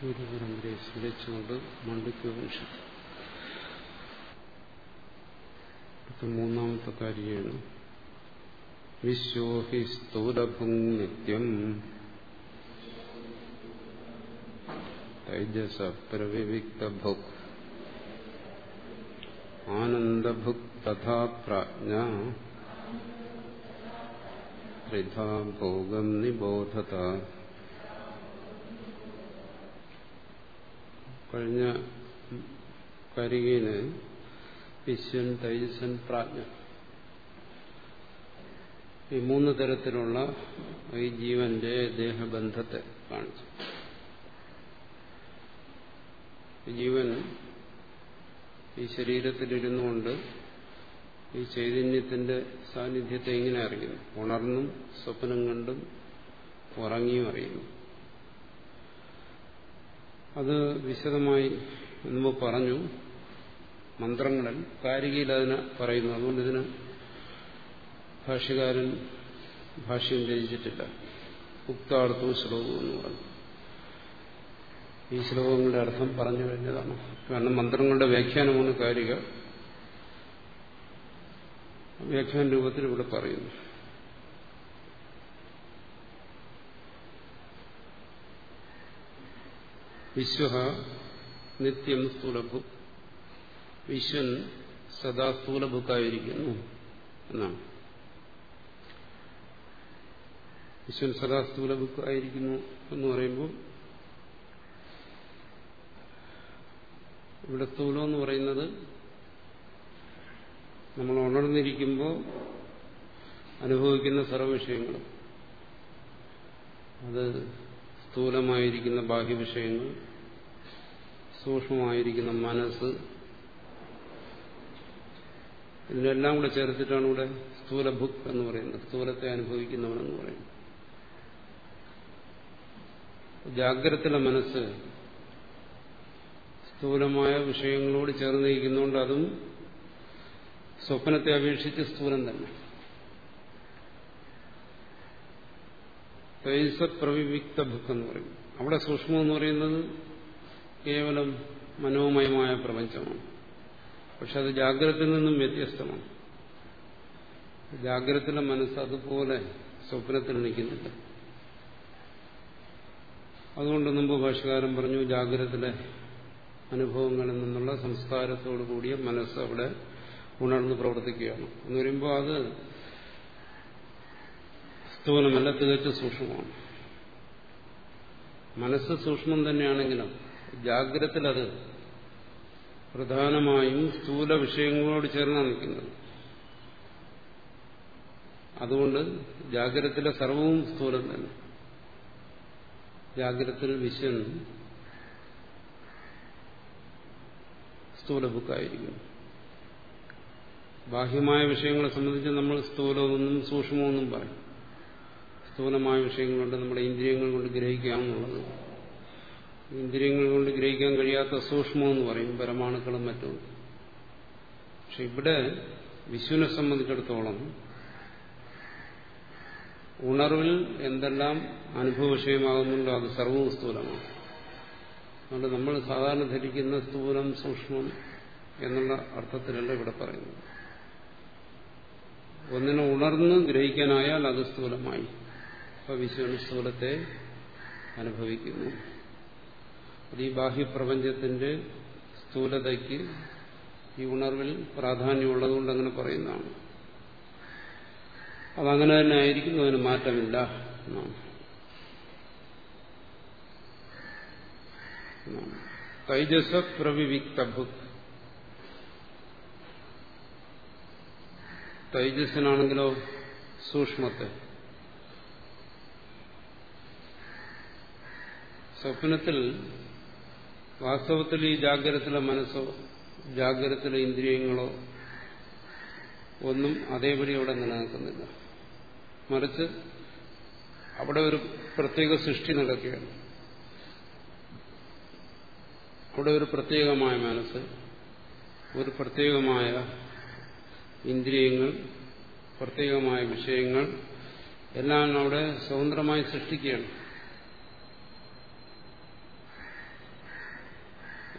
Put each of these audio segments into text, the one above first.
ഗുരുപരമ്പരയെ സ്മരിച്ചുകൊണ്ട് മണ്ഡിക്യോപനിഷത്ത് അടുത്ത മൂന്നാമത്തെ കാര്യമാണ്. വിശ്വോ ഹി സ്ഥൂലഭും നിത്യം തൈജസ പ്രവിവിക്തഭുക് ആനന്ദഭുക് തഥാ പ്രാജ്ഞ ത്രിധാ ഭോഗം നിബോധത കഴിഞ്ഞ കരികയിൽ വിശ്വൻ തൈജസൻ പ്രാജ്ഞ ഈ മൂന്ന് തരത്തിലുള്ള ഈ ജീവന്റെ ദേഹബന്ധത്തെ കാണിച്ചു. ജീവൻ ഈ ശരീരത്തിലിരുന്നുകൊണ്ട് ഈ ചൈതന്യത്തിന്റെ സാന്നിധ്യത്തെ എങ്ങനെ അറിയുന്നു. ഉണർന്നും സ്വപ്നം കണ്ടും ഉറങ്ങിയും അറിയുന്നു. അത് വിശദമായി മുമ്പ് പറഞ്ഞു. മന്ത്രങ്ങളിൽ കാരികയിൽ അതിനെ പറയുന്നു. അതുകൊണ്ട് ഇതിന് ഭാഷ്യകാരൻ ഭാഷ്യം രചിച്ചിട്ടില്ല. ഉക്താർത്ഥവും ശ്ലോകവും എന്ന് പറഞ്ഞു. ഈ ശ്ലോകങ്ങളുടെ അർത്ഥം പറഞ്ഞു കഴിഞ്ഞതാണ്. കാരണം മന്ത്രങ്ങളുടെ വ്യാഖ്യാനമാണ് കാരിക. വ്യാഖ്യാന രൂപത്തിൽ ഇവിടെ പറയുന്നു. വിശ്വ നിത്യം സ്ഥൂലഭു വിശ്വൻ സദാ സ്ഥൂലഭുക്കായിരിക്കുന്നു എന്നാണ്. വിശ്വൻ സദാ സ്ഥൂലഭുക്കായിരിക്കുന്നു എന്ന് പറയുമ്പോൾ ഇവിടെ സ്ഥൂലം എന്ന് പറയുന്നത് നമ്മൾ ഉണർന്നിരിക്കുമ്പോൾ അനുഭവിക്കുന്ന സർവവിഷയങ്ങളും അത് സ്ഥൂലമായിരിക്കുന്ന ബാഹ്യവിഷയങ്ങൾ സൂക്ഷ്മമായിരിക്കുന്ന മനസ്സ് ഇതിനെല്ലാം കൂടെ ചേർത്തിട്ടാണ് ഇവിടെ സ്ഥൂലഭുക് എന്ന് പറയുന്നത് സ്ഥൂലത്തെ അനുഭവിക്കുന്നവനെന്ന് പറയുന്നത്. ജാഗ്രതയിലെ മനസ്സ് സ്ഥൂലമായ വിഷയങ്ങളോട് ചേർന്നിരിക്കുന്നതുകൊണ്ട് അതും സ്വപ്നത്തെ അപേക്ഷിച്ച് സ്ഥൂലം തന്നെ. തൈസപ്രവിവിക്ത ബുക്ക് എന്ന് പറയും. അവിടെ സൂക്ഷ്മം എന്ന് പറയുന്നത് കേവലം മനോമയമായ പ്രപഞ്ചമാണ്. പക്ഷെ അത് ജാഗ്രതയിൽ നിന്നും വ്യത്യസ്തമാണ്. ജാഗ്രതയുടെ മനസ്സ് അതുപോലെ സ്വപ്നത്തിൽ നിൽക്കുന്നില്ല. അതുകൊണ്ട് മുമ്പ് ഭാഷകാരൻ പറഞ്ഞു ജാഗ്രതയുടെ അനുഭവങ്ങളിൽ നിന്നുള്ള സംസ്കാരത്തോടു കൂടിയ മനസ്സ് അവിടെ ഉണർന്ന് പ്രവർത്തിക്കുകയാണ്. എന്ന് പറയുമ്പോൾ അത് സ്ഥൂലമല്ല തികച്ചും സൂക്ഷ്മമാണ്. മനസ്സ് സൂക്ഷ്മം തന്നെയാണെങ്കിലും ജാഗ്രത്തിൽ അത് പ്രധാനമായും സ്ഥൂല വിഷയങ്ങളോട് ചേർന്നാണ് നിൽക്കുന്നത്. അതുകൊണ്ട് ജാഗ്രതത്തിലെ സർവവും സ്ഥൂലം തന്നെ. ജാഗ്രതത്തിൽ വിശ്വൻ സ്ഥൂലബുക്കായിരിക്കുന്നു ബാഹ്യമായ വിഷയങ്ങളെ സംബന്ധിച്ച് നമ്മൾ സ്ഥൂലമൊന്നും സൂക്ഷ്മമൊന്നും പറയും സ്ഥൂലമായ കൊണ്ട് നമ്മുടെ ഇന്ദ്രിയങ്ങൾ കൊണ്ട് ഗ്രഹിക്കാമെന്നുള്ളത് ഇന്ദ്രിയങ്ങൾ കൊണ്ട് ഗ്രഹിക്കാൻ കഴിയാത്ത സൂക്ഷ്മമെന്ന് പറയും. പരമാണുക്കളും മറ്റും. പക്ഷെ ഇവിടെ വിശുവിനെ സംബന്ധിച്ചിടത്തോളം ഉണർവിൽ എന്തെല്ലാം അനുഭവ വിഷയമാകുന്നുണ്ടോ അത് സർവവും സ്ഥൂലമാണ്. അതുകൊണ്ട് നമ്മൾ സാധാരണ ധരിക്കുന്ന സ്ഥൂലം സൂക്ഷ്മം എന്നുള്ള അർത്ഥത്തിലല്ല ഇവിടെ പറയുന്നത്. ഒന്നിനെ ഉണർന്ന് ഗ്രഹിക്കാനായാൽ അത് സ്ഥൂലമായി. അപ്പൊ വിശ്വന് സ്ഥൂലത്തെ അനുഭവിക്കുന്നു. അത് ഈ ബാഹ്യപ്രപഞ്ചത്തിന്റെ സ്ഥൂലതയ്ക്ക് ഈ ഉണർവിൽ പ്രാധാന്യമുള്ളതുകൊണ്ട് അങ്ങനെ പറയുന്നതാണ്. അതങ്ങനെ തന്നെ ആയിരിക്കും അതിന് മാറ്റമില്ല എന്നാണ്. തൈജസ പ്രവിവിക്തഭുക് തൈജസ്സിനാണെങ്കിലോ സൂക്ഷ്മത്തെ. സ്വപ്നത്തിൽ വാസ്തവത്തിൽ ഈ ജാഗ്രതത്തിലെ മനസ്സോ ജാഗ്രതത്തിലെ ഇന്ദ്രിയങ്ങളോ ഒന്നും അതേപടി അവിടെ നിലനിൽക്കുന്നില്ല. മറിച്ച് അവിടെ ഒരു പ്രത്യേക സൃഷ്ടി നടക്കുകയാണ്. അവിടെ ഒരു പ്രത്യേകമായ മനസ്സ് ഒരു പ്രത്യേകമായ ഇന്ദ്രിയങ്ങൾ പ്രത്യേകമായ വിഷയങ്ങൾ എല്ലാം അവിടെ സ്വതന്ത്രമായി സൃഷ്ടിക്കുകയാണ്.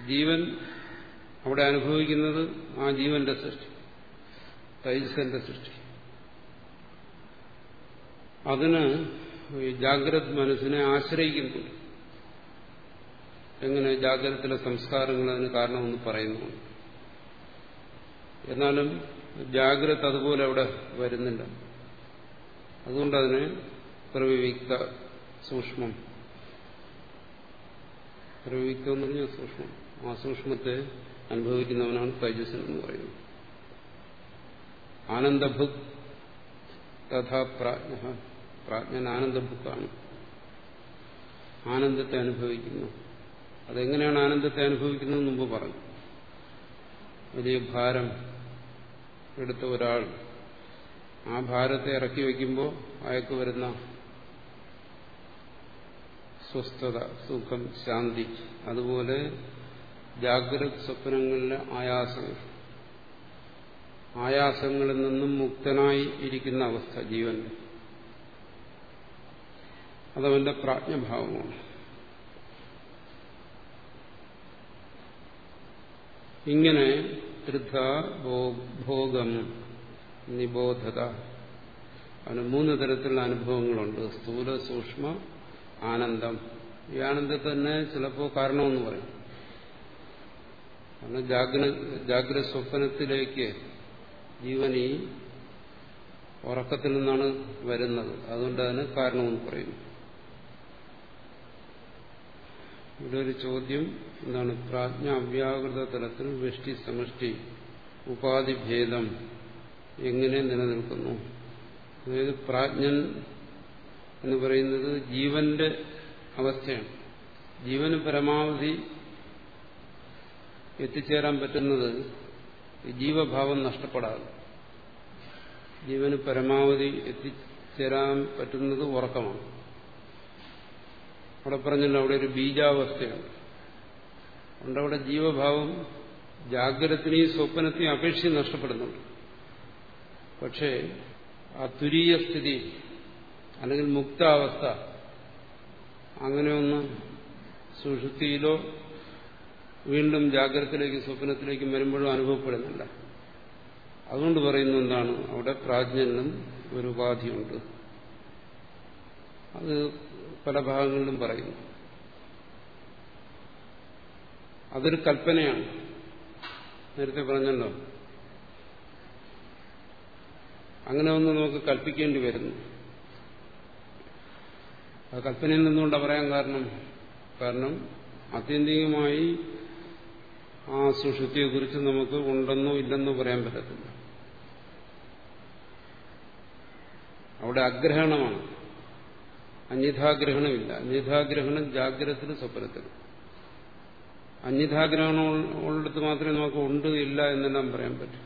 ജീവൻ അവിടെ അനുഭവിക്കുന്നത് ആ ജീവന്റെ സൃഷ്ടി തൈജസന്റെ സൃഷ്ടി. അതിന് ജാഗ്രത് മനസ്സിനെ ആശ്രയിക്കുന്നുണ്ട് എങ്ങനെ ജാഗ്രതത്തിലെ സംസ്കാരങ്ങൾ അതിന് കാരണമെന്ന് പറയുന്നു. എന്നാലും ജാഗ്രത അതുപോലെ അവിടെ വരുന്നില്ല. അതുകൊണ്ട് അതിന് പ്രവിവിക്ത സൂക്ഷ്മം. പ്രവിവിക്തം എന്ന് പറഞ്ഞാൽ സൂക്ഷ്മം. ആ സൂക്ഷ്മത്തെ അനുഭവിക്കുന്നവനാണ് തൈജസ്സൻ എന്ന് പറയുന്നത്. ആനന്ദഭുക് തഥാ പ്രാജ്ഞ. പ്രാജ്ഞൻ ആനന്ദഭുക്കാണ്. ആനന്ദത്തെ അനുഭവിക്കുന്നു. അതെങ്ങനെയാണ് ആനന്ദത്തെ അനുഭവിക്കുന്നത് മുമ്പ് പറഞ്ഞു. വലിയ ഭാരം എടുത്ത ഒരാൾ ആ ഭാരത്തെ ഇറക്കി വയ്ക്കുമ്പോൾ അയാൾക്ക് വരുന്ന സ്വസ്ഥത സുഖം ശാന്തി അതുപോലെ ജാഗ്രത സ്വപ്നങ്ങളിലെ ആയാസങ്ങൾ. ആയാസങ്ങളിൽ നിന്നും മുക്തനായി ഇരിക്കുന്ന അവസ്ഥ ജീവൻ. അതവന്റെ പ്രാജ്ഞഭാവമാണ്. ഇങ്ങനെ ത്രിധ ഭോഗം നിബോധത. അവന് മൂന്ന് തരത്തിലുള്ള അനുഭവങ്ങളുണ്ട്. സ്ഥൂല സൂക്ഷ്മ ആനന്ദം. ഈ തന്നെ ചിലപ്പോൾ കാരണമെന്ന് പറയും. കാരണം ജാഗ്ര ജാഗ്രത സ്വപ്നത്തിലേക്ക് ജീവൻ ഈ ഉറക്കത്തിൽ നിന്നാണ് വരുന്നത്. അതുകൊണ്ട് അതിന് കാരണമെന്ന് പറയുന്നു. ഇവിടെ ഒരു ചോദ്യം എന്താണ്? പ്രാജ്ഞ അവ്യാകൃത തലത്തിൽ വൃഷ്ടി സമഷ്ടി ഉപാധിഭേദം എങ്ങനെ നിലനിൽക്കുന്നു? അതായത് പ്രാജ്ഞൻ എന്ന് പറയുന്നത് ജീവന്റെ അവസ്ഥയാണ്. ജീവന് പരമാവധി എത്തിച്ചേരാൻ പറ്റുന്നത് ജീവഭാവം നഷ്ടപ്പെടാതെ. ജീവന് പരമാവധി എത്തിച്ചേരാൻ പറ്റുന്നത് ഉറക്കമാണ്. അവിടെ പറഞ്ഞല്ലോ അവിടെ ഒരു ബീജാവസ്ഥയാണ് അതുകൊണ്ട് അവിടെ ജീവഭാവം ജാഗ്രതത്തിനെയും സ്വപ്നത്തെയും അപേക്ഷിച്ച് നഷ്ടപ്പെടുന്നുണ്ട്. പക്ഷേ ആ തുരീയ സ്ഥിതി അല്ലെങ്കിൽ മുക്താവസ്ഥ അങ്ങനെയൊന്നും സുഷുതിയിലോ വീണ്ടും ജാഗ്രതത്തിലേക്കും സ്വപ്നത്തിലേക്കും വരുമ്പോഴും അനുഭവപ്പെടുന്നില്ല. അതുകൊണ്ട് പറയുന്ന എന്താണ്? അവിടെ പ്രാജ്ഞനും ഒരു ഉപാധിയുണ്ട്. അത് പല ഭാഗങ്ങളിലും പറയുന്നു. അതൊരു കൽപ്പനയാണ്. നേരത്തെ പറഞ്ഞല്ലോ. അങ്ങനെ ഒന്ന് നമുക്ക് കൽപ്പിക്കേണ്ടി വരുന്നു. ആ കൽപ്പനയിൽ നിന്നുകൊണ്ട് പറയാൻ കാരണം. കാരണം ആത്യന്തികമായി ആ സുഷുതിയെക്കുറിച്ച് നമുക്ക് ഉണ്ടെന്നോ ഇല്ലെന്നോ പറയാൻ പറ്റത്തില്ല. അവിടെ അഗ്രഹണമാണ്. അന്യഥാഗ്രഹണമില്ല. അന്യഥാഗ്രഹണം ജാഗ്രതത്തിലും സ്വപ്നത്തിലും. അന്യഥാഗ്രഹണം ഉള്ളിടത്ത് മാത്രമേ നമുക്ക് ഉണ്ട് ഇല്ല എന്നെല്ലാം പറയാൻ പറ്റൂ.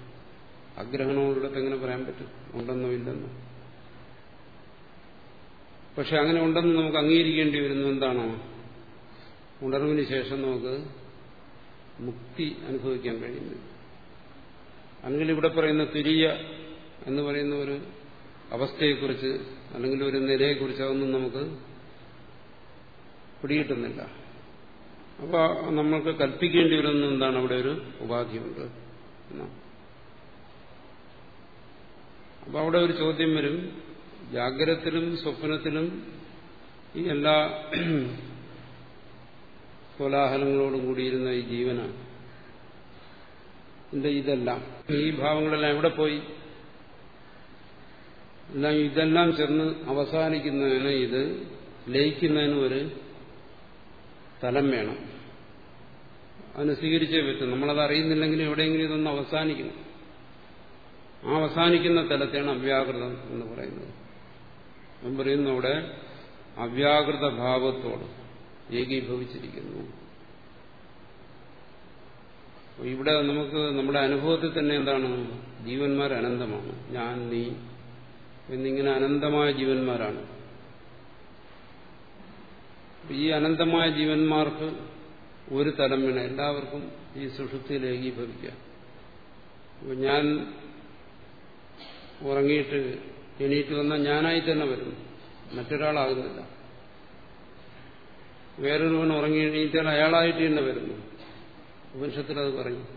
അഗ്രഹണം ഉള്ളിടത്ത് എങ്ങനെ പറയാൻ പറ്റും? ഉണ്ടെന്നോ ഇല്ലെന്നോ. പക്ഷെ അങ്ങനെ ഉണ്ടെന്ന് നമുക്ക് അംഗീകരിക്കേണ്ടി വരുന്നു എന്താണോ? ഉണർവിന് ശേഷം നമുക്ക് മുക്തി അനുഭവിക്കാൻ കഴിയുന്നു അല്ലെങ്കിൽ ഇവിടെ പറയുന്ന തുരിയ എന്ന് പറയുന്ന ഒരു അവസ്ഥയെക്കുറിച്ച് അല്ലെങ്കിൽ ഒരു നിലയെക്കുറിച്ച് അതൊന്നും നമുക്ക് പിടികിട്ടുന്നില്ല. അപ്പോൾ നമ്മൾക്ക് കൽപ്പിക്കേണ്ടി വരുന്ന എന്താണ്? അവിടെ ഒരു ഉപാധിയുണ്ട് അപ്പൊ അവിടെ ഒരു ചോദ്യം വരും. ജാഗ്രതത്തിലും സ്വപ്നത്തിലും ഈ എല്ലാ കോലാഹലങ്ങളോടും കൂടിയിരുന്ന ഈ ജീവനാണ്. എന്റെ ഇതെല്ലാം ഈ ഭാവങ്ങളെല്ലാം എവിടെ പോയി? എല്ലാം ഇതെല്ലാം ചെന്ന് അവസാനിക്കുന്നതിന് ഇത് ലയിക്കുന്നതിന് ഒരു തലം വേണം. അതിന് സ്വീകരിച്ചേ പറ്റും. നമ്മളത് അറിയുന്നില്ലെങ്കിലും എവിടെയെങ്കിലും ഇതൊന്ന് അവസാനിക്കണം. ആ അവസാനിക്കുന്ന തലത്തെയാണ് അവ്യാകൃതം എന്ന് പറയുന്നത്. ഞാൻ പറയുന്നു അവിടെ അവ്യാകൃത ഭാവത്തോട് ഏകീഭവിച്ചിരിക്കുന്നു. ഇവിടെ നമുക്ക് നമ്മുടെ അനുഭവത്തിൽ തന്നെ എന്താണ്? ജീവന്മാർ അനന്തമാണ്. ഞാൻ നീ എന്നിങ്ങനെ അനന്തമായ ജീവന്മാരാണ്. ഈ അനന്തമായ ജീവന്മാർക്ക് ഒരു തലം വേണം. എല്ലാവർക്കും ഈ സുഷുപ്തിയിൽ ഏകീഭവിക്കാം. ഞാൻ ഉറങ്ങിയിട്ട് എണീറ്റ് വന്നാൽ ഞാനായി തന്നെ വരുന്നു മറ്റൊരാളാകുന്നില്ല. വേറൊരുവൻ ഉറങ്ങി എണീറ്റാൽ അയാളായിട്ട് തന്നെ വരുന്നു. ഉപനിഷത്തിൽ അത് പറയും.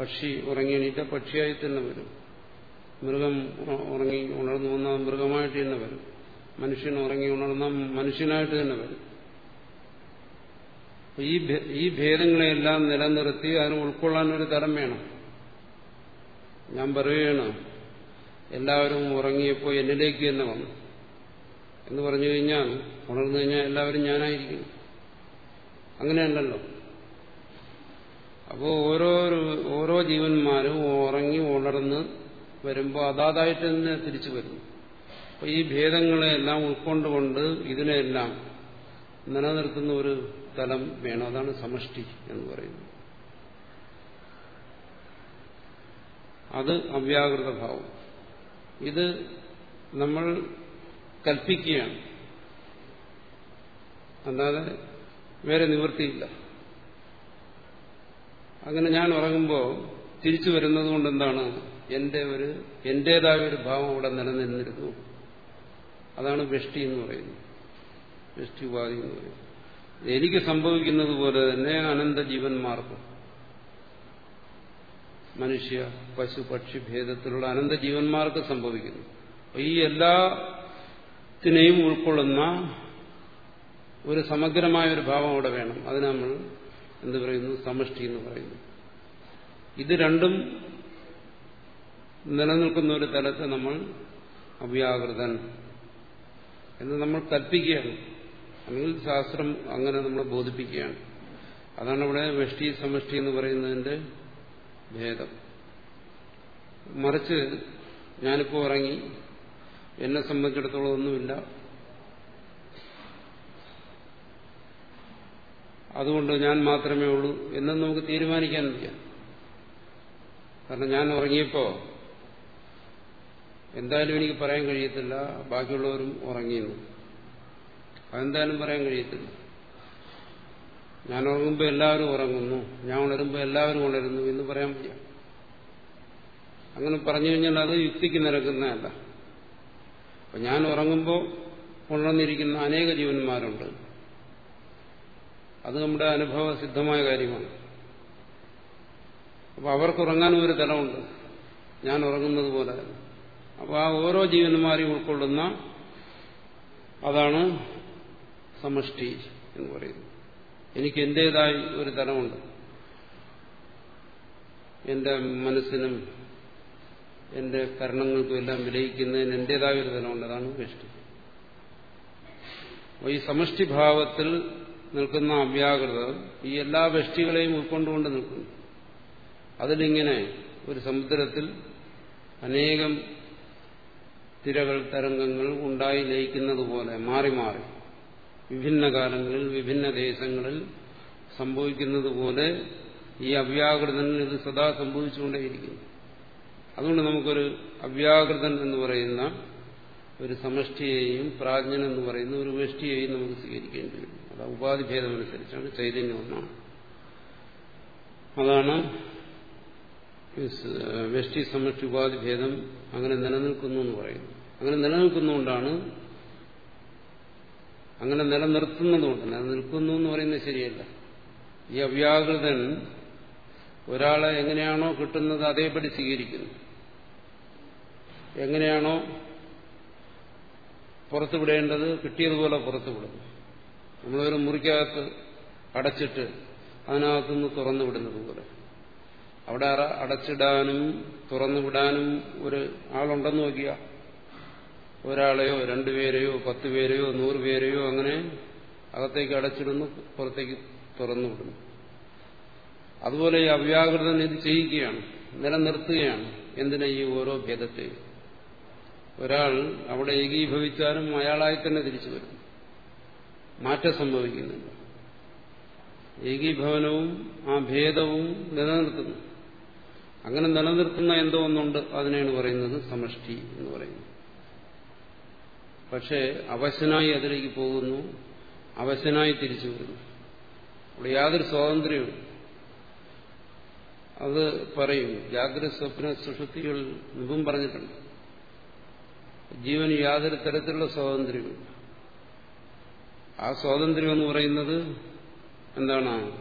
പക്ഷി ഉറങ്ങി എണീറ്റാൽ പക്ഷിയായി തന്നെ വരും. മൃഗം ഉറങ്ങി ഉണർന്നു വന്നാൽ മൃഗമായിട്ട് തന്നെ വരും. മനുഷ്യൻ ഉറങ്ങി ഉണർന്ന മനുഷ്യനായിട്ട് തന്നെ വരും. ഈ ഭേദങ്ങളെയെല്ലാം നിലനിർത്തി അതിന് ഉൾക്കൊള്ളാൻ ഒരു തരം വേണം. ഞാൻ പറയുകയാണ് എല്ലാവരും ഉറങ്ങിയപ്പോൾ എന്നിലേക്ക് തന്നെ വന്നു. എന്ന് പറഞ്ഞു കഴിഞ്ഞാൽ ഉണർന്നു കഴിഞ്ഞാൽ എല്ലാവരും ഞാനായിരിക്കും. അങ്ങനെയല്ലല്ലോ. അപ്പോൾ ഓരോ ഓരോ ജീവന്മാരും ഉറങ്ങി ഉണർന്ന് വരുമ്പോൾ അതാതായിട്ട് തന്നെ തിരിച്ചു വരുന്നു. അപ്പോൾ ഈ ഭേദങ്ങളെല്ലാം ഉൾക്കൊണ്ടുകൊണ്ട് ഇതിനെല്ലാം നിലനിർത്തുന്ന ഒരു തലം വേണം. അതാണ് സമഷ്ടി എന്ന് പറയുന്നത്. അത് അവ്യാകൃത ഭാവം. ഇത് നമ്മൾ കൽപ്പിക്കുകയാണ്. അല്ലാതെ വേറെ നിവൃത്തിയില്ല. അങ്ങനെ ഞാൻ ഉറങ്ങുമ്പോൾ തിരിച്ചു വരുന്നത് കൊണ്ട് എന്താണ്? എന്റെ ഒരു എന്റേതായ ഒരു ഭാവം അവിടെ നിലനിന്നിരുന്നു. അതാണ് വൃഷ്ടി എന്ന് പറയുന്നത്. വെഷ്ടി ഉപാധി എന്ന് പറയുന്നത്. എനിക്ക് സംഭവിക്കുന്നത് പോലെ തന്നെ അനന്ത ജീവന്മാർക്ക്. മനുഷ്യ പശു പക്ഷി ഭേദത്തിലുള്ള അനന്ത ജീവന്മാർക്ക് സംഭവിക്കുന്നു. ഈ എല്ലാത്തിനെയും ഉൾക്കൊള്ളുന്ന ഒരു സമഗ്രമായ ഒരു ഭാവം അവിടെ വേണം. അതിന് നമ്മൾ എന്ത് പറയുന്നു? സമഷ്ടി എന്ന് പറയുന്നു. ഇത് രണ്ടും നിലനിൽക്കുന്ന ഒരു തലത്തെ നമ്മൾ അവ്യാകൃതൻ എന്ന് നമ്മൾ കൽപ്പിക്കുകയാണ്. അല്ലെങ്കിൽ ശാസ്ത്രം അങ്ങനെ നമ്മളെ ബോധിപ്പിക്കുകയാണ്. അതാണ് ഇവിടെ വെഷ്ടി സമഷ്ടി എന്ന് പറയുന്നതിന്റെ ഭേദം. മറിച്ച് ഞാനിപ്പോൾ ഇറങ്ങി എന്നെ സംബന്ധിച്ചിടത്തോളം ഒന്നുമില്ല അതുകൊണ്ട് ഞാൻ മാത്രമേ ഉള്ളൂ എന്നും നമുക്ക് തീരുമാനിക്കാൻ വയ്യ കാരണം ഞാൻ ഉറങ്ങിയപ്പോ എന്തായാലും എനിക്ക് പറയാൻ കഴിയത്തില്ല. ബാക്കിയുള്ളവരും ഉറങ്ങിയെന്ന് അതെന്തായാലും പറയാൻ കഴിയത്തില്ല. ഞാൻ ഉറങ്ങുമ്പോൾ എല്ലാവരും ഉറങ്ങുന്നു. ഞാൻ ഉണരുമ്പോൾ എല്ലാവരും ഉണരുന്നു എന്ന് പറയാൻ വയ്യ അങ്ങനെ പറഞ്ഞു കഴിഞ്ഞാൽ അത് യുക്തിക്ക് നിരക്കുന്നതല്ല. അപ്പൊ ഞാൻ ഉറങ്ങുമ്പോൾ ഉണർന്നിരിക്കുന്ന അനേക ജീവന്മാരുണ്ട്. അത് നമ്മുടെ അനുഭവ സിദ്ധമായ കാര്യമാണ്. അപ്പൊ അവർക്ക് ഉറങ്ങാനും ഒരു തലമുണ്ട്. ഞാൻ ഉറങ്ങുന്നത് പോലെ. അപ്പോൾ ആ ഓരോ ജീവന്മാരെയും ഉൾക്കൊള്ളുന്ന അതാണ് സമഷ്ടി എന്ന് പറയുന്നത്. എനിക്ക് എന്റേതായി ഒരു തലമുണ്ട്. എന്റെ മനസ്സിനും എന്റെ കരണങ്ങൾക്കും എല്ലാം വിലയിക്കുന്നതിന് എന്റേതായ ഒരു തലമുണ്ട് അതാണ് അപ്പോൾ ഈ സമഷ്ടിഭാവത്തിൽ നിൽക്കുന്ന അവ്യാകൃത ഈ എല്ലാ വ്യഷ്ടികളെയും ഉൾക്കൊണ്ടുകൊണ്ട് നിൽക്കുന്നു. അതിലിങ്ങനെ ഒരു സമുദ്രത്തിൽ അനേകം തിരകൾ തരംഗങ്ങൾ ഉണ്ടായി ലയിക്കുന്നത് പോലെ മാറി മാറി വിഭിന്ന കാലങ്ങളിൽ വിഭിന്ന ദേശങ്ങളിൽ സംഭവിക്കുന്നത് പോലെ ഈ അവ്യാകൃതനിൽ ഇത് സദാ സംഭവിച്ചുകൊണ്ടേയിരിക്കുന്നു. അതുകൊണ്ട് നമുക്കൊരു അവ്യാകൃതൻ എന്ന് പറയുന്ന ഒരു സമഷ്ടിയെയും പ്രാജ്ഞൻ എന്ന് പറയുന്ന ഒരു വെഷ്ടിയെയും നമുക്ക് സ്വീകരിക്കേണ്ടി വരും. അത് ഉപാധി ഭേദമനുസരിച്ചാണ് ചൈതന്യം ഒന്നാണ് അതാണ് വെഷ്ടി സമഷ്ടി ഉപാധി ഭേദം അങ്ങനെ നിലനിൽക്കുന്നു എന്ന് പറയുന്നു അങ്ങനെ നിലനിൽക്കുന്നതുകൊണ്ടാണ് അങ്ങനെ നിലനിർത്തുന്നതുകൊണ്ട് നിലനിൽക്കുന്നു എന്ന് പറയുന്നത് ശരിയല്ല. ഈ അവ്യാകൃതൻ ഒരാളെ എങ്ങനെയാണോ കിട്ടുന്നത് അതേപടി സ്വീകരിക്കുന്നു. എങ്ങനെയാണോ പുറത്തുവിടേണ്ടത് കിട്ടിയതുപോലെ പുറത്തുവിടുന്നു. നമ്മളൊരു മുറിക്കകത്ത് അടച്ചിട്ട് അതിനകത്തുനിന്ന് തുറന്നു വിടുന്നത് പോലെ അവിടെ അടച്ചിടാനും തുറന്നുവിടാനും ഒരു ആളുണ്ടെന്ന് നോക്കിയ. ഒരാളെയോ രണ്ടുപേരെയോ പത്ത് പേരെയോ നൂറ് പേരെയോ അങ്ങനെ അകത്തേക്ക് അടച്ചിടുന്നു പുറത്തേക്ക് തുറന്നു വിടുന്നു അതുപോലെ ഈ അവ്യാകൃതൻ ഇത് ചെയ്യുകയാണ് നിലനിർത്തുകയാണ് എന്തിനാ ഈ ഓരോ ഭേദത്തെയും? ഒരാൾ അവിടെ ഏകീഭവിച്ചാലും അയാളായി തന്നെ തിരിച്ചു വരും. മാറ്റം സംഭവിക്കുന്നുണ്ട്. ഏകീഭവനവും ആ ഭേദവും നിലനിർത്തുന്നു. അങ്ങനെ നിലനിർത്തുന്ന എന്തോ ഒന്നുണ്ട് അതിനെയാണ് പറയുന്നത് സമഷ്ടി എന്ന് പറയുന്നത്. പക്ഷേ അവശനായി അതിലേക്ക് പോകുന്നു അവശനായി തിരിച്ചു വരുന്നു. അവിടെ യാതൊരു സ്വാതന്ത്ര്യവും അത് പറയും ജാഗ്രത സ്വപ്ന സുഷുതികൾ മുമ്പും പറഞ്ഞിട്ടുണ്ട്. ജീവന് യാതൊരു തരത്തിലുള്ള സ്വാതന്ത്ര്യമില്ല ആ സ്വാതന്ത്ര്യം എന്ന് പറയുന്നത് എന്താണ്?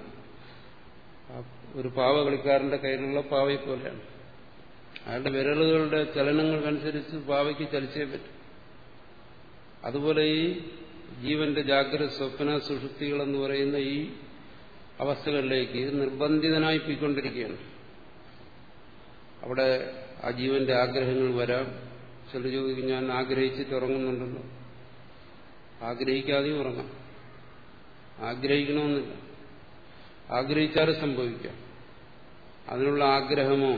ഒരു പാവ കളിക്കാരന്റെ കയ്യിലുള്ള പാവയെ പോലെയാണ്. അയാളുടെ വിരലുകളുടെ ചലനങ്ങൾക്കനുസരിച്ച് പാവയ്ക്ക് ചലിച്ചേ പറ്റും. അതുപോലെ ഈ ജീവന്റെ ജാഗ്രത സ്വപ്ന സുഷുപ്തികളെന്ന് പറയുന്ന ഈ അവസ്ഥകളിലേക്ക് നിർബന്ധിതനായി പോയിക്കൊണ്ടിരിക്കുകയാണ് അവിടെ ആ ജീവന്റെ ആഗ്രഹങ്ങൾ വരാം. ചില ചോദിക്കും ഞാൻ ആഗ്രഹിച്ചിട്ട് ഉറങ്ങുന്നുണ്ടല്ലോ ആഗ്രഹിക്കാതെയും ഉറങ്ങാം ആഗ്രഹിക്കണമെന്നില്ല. ആഗ്രഹിച്ചാലും സംഭവിക്കാം. അതിനുള്ള ആഗ്രഹമോ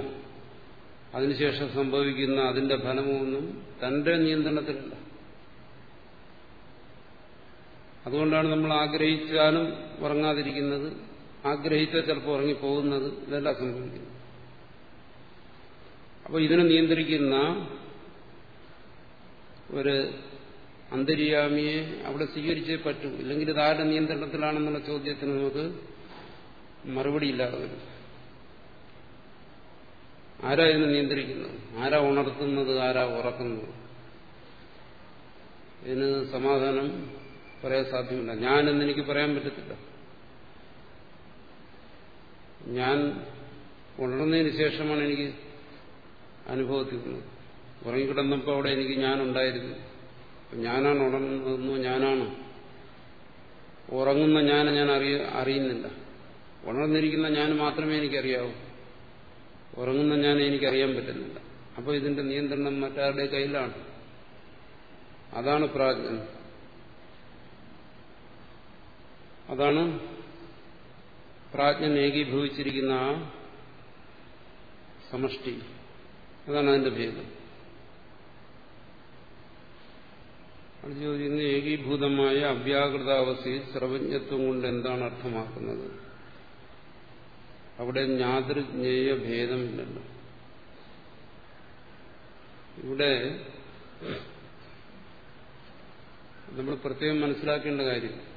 അതിനുശേഷം സംഭവിക്കുന്ന അതിന്റെ ഫലമോ ഒന്നും തന്റെ നിയന്ത്രണത്തിലല്ല. അതുകൊണ്ടാണ് നമ്മൾ ആഗ്രഹിച്ചാലും ഉറങ്ങാതിരിക്കുന്നത് ആഗ്രഹിച്ചാൽ ചിലപ്പോൾ ഉറങ്ങിപ്പോകുന്നത് ഇതെല്ലാം സംഭവിക്കുന്നത്. അപ്പോൾ ഇതിനെ നിയന്ത്രിക്കുന്ന ഒരു അന്തര്യാമിയെ അവിടെ സ്വീകരിച്ചേ പറ്റൂ. ഇല്ലെങ്കിൽ ഇത് ആരുടെ നിയന്ത്രണത്തിലാണെന്നുള്ള ചോദ്യത്തിന് നമുക്ക് മറുപടിയില്ലാതെ വരും. ആരാ ഇതിനെ നിയന്ത്രിക്കുന്നത്? ആരാ ഉണർത്തുന്നത്? ആരാ ഉറക്കുന്നത്? ഇതിന് സമാധാനം പറയാൻ സാധ്യമല്ല. ഞാനെന്ന് എനിക്ക് പറയാൻ പറ്റത്തില്ല. ഞാൻ ഉണർന്നതിന് ശേഷമാണ് എനിക്ക് അനുഭവത്തിൽ വന്നത് ഉറങ്ങിക്കിടന്നപ്പോൾ അവിടെ എനിക്ക് ഞാനുണ്ടായിരുന്നു. ഞാനാണ് ഉണർന്നതെന്നോ ഞാനാണ്? ഉറങ്ങുന്ന ഞാൻ ഞാൻ അറിയ അറിയുന്നില്ല. ഉണർന്നിരിക്കുന്ന ഞാൻ മാത്രമേ എനിക്കറിയാവൂ. ഉറങ്ങുന്ന ഞാൻ എനിക്കറിയാൻ പറ്റുന്നില്ല. അപ്പോൾ ഇതിന്റെ നിയന്ത്രണം മറ്റാരുടെ കയ്യിലാണ്? അതാണ് പ്രാജ്ഞൻ. അതാണ് പ്രാജ്ഞൻ ഏകീഭവിച്ചിരിക്കുന്ന ആ സമഷ്ടി. അതാണ് അതിന്റെ ഭേദം. അത് ചോദിക്കുന്ന ഏകീഭൂതമായ അവ്യാകൃതാവസ്ഥയിൽ സർവജ്ഞത്വം കൊണ്ട് എന്താണ് അർത്ഥമാക്കുന്നത്? അവിടെ ജ്ഞാതൃജ്ഞേയ ഭേദമില്ലല്ലോ. ഇവിടെ നമ്മൾ പ്രത്യേകം മനസ്സിലാക്കേണ്ട കാര്യം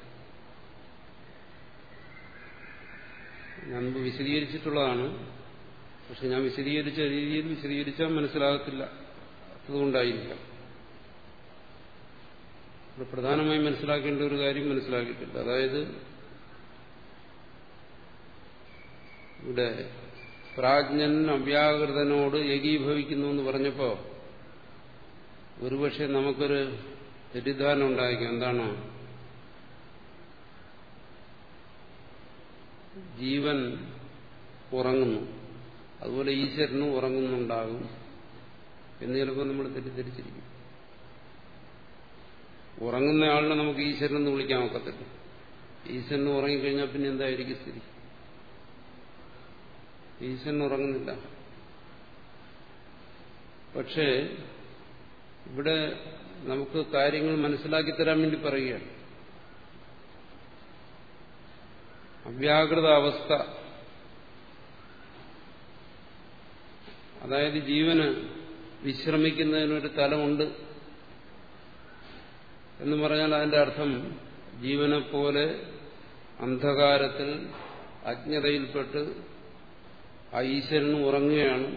ഞാൻ മുമ്പ് വിശദീകരിച്ചിട്ടുള്ളതാണ് പക്ഷെ ഞാൻ വിശദീകരിച്ച രീതിയിൽ വിശദീകരിച്ചാൽ മനസ്സിലാകത്തില്ല. അതുകൊണ്ടായിരിക്കാം. ഇവിടെ പ്രധാനമായും മനസ്സിലാക്കേണ്ട ഒരു കാര്യം മനസ്സിലാക്കിയിട്ടില്ല അതായത് ഇവിടെ പ്രാജ്ഞൻ അവ്യാകൃതനോട് ഏകീഭവിക്കുന്നു എന്ന് പറഞ്ഞപ്പോ ഒരുപക്ഷെ നമുക്കൊരു തെറ്റിദ്ധാരണ ഉണ്ടായിരിക്കും. എന്താണ്? ജീവൻ ഉറങ്ങുന്നു. അതുപോലെ ഈശ്വരനും ഉറങ്ങുന്നുണ്ടാകും. എന്ന് ചിലപ്പോൾ നമ്മൾ തെറ്റിദ്ധരിച്ചിരിക്കും. ഉറങ്ങുന്ന ആളിനെ നമുക്ക് ഈശ്വരൻ എന്ന് വിളിക്കാൻ ഒക്കത്തില്ല. ഈശ്വരൻ ഉറങ്ങിക്കഴിഞ്ഞാൽ പിന്നെ എന്തായിരിക്കും സ്ഥിതി? ഈശ്വരൻ ഉറങ്ങുന്നില്ല. പക്ഷേ ഇവിടെ നമുക്ക് കാര്യങ്ങൾ മനസ്സിലാക്കി തരാൻ വേണ്ടി പറയുകയാണ്. അവ്യാകൃത അവസ്ഥ അതായത് ജീവന് വിശ്രമിക്കുന്നതിനൊരു തലമുണ്ട്. എന്ന് പറഞ്ഞാൽ അതിന്റെ അർത്ഥം ജീവനെ പോലെ അന്ധകാരത്തിൽ അജ്ഞതയിൽപ്പെട്ട് ആ ഈശ്വരന് ഉറങ്ങുകയാണ്.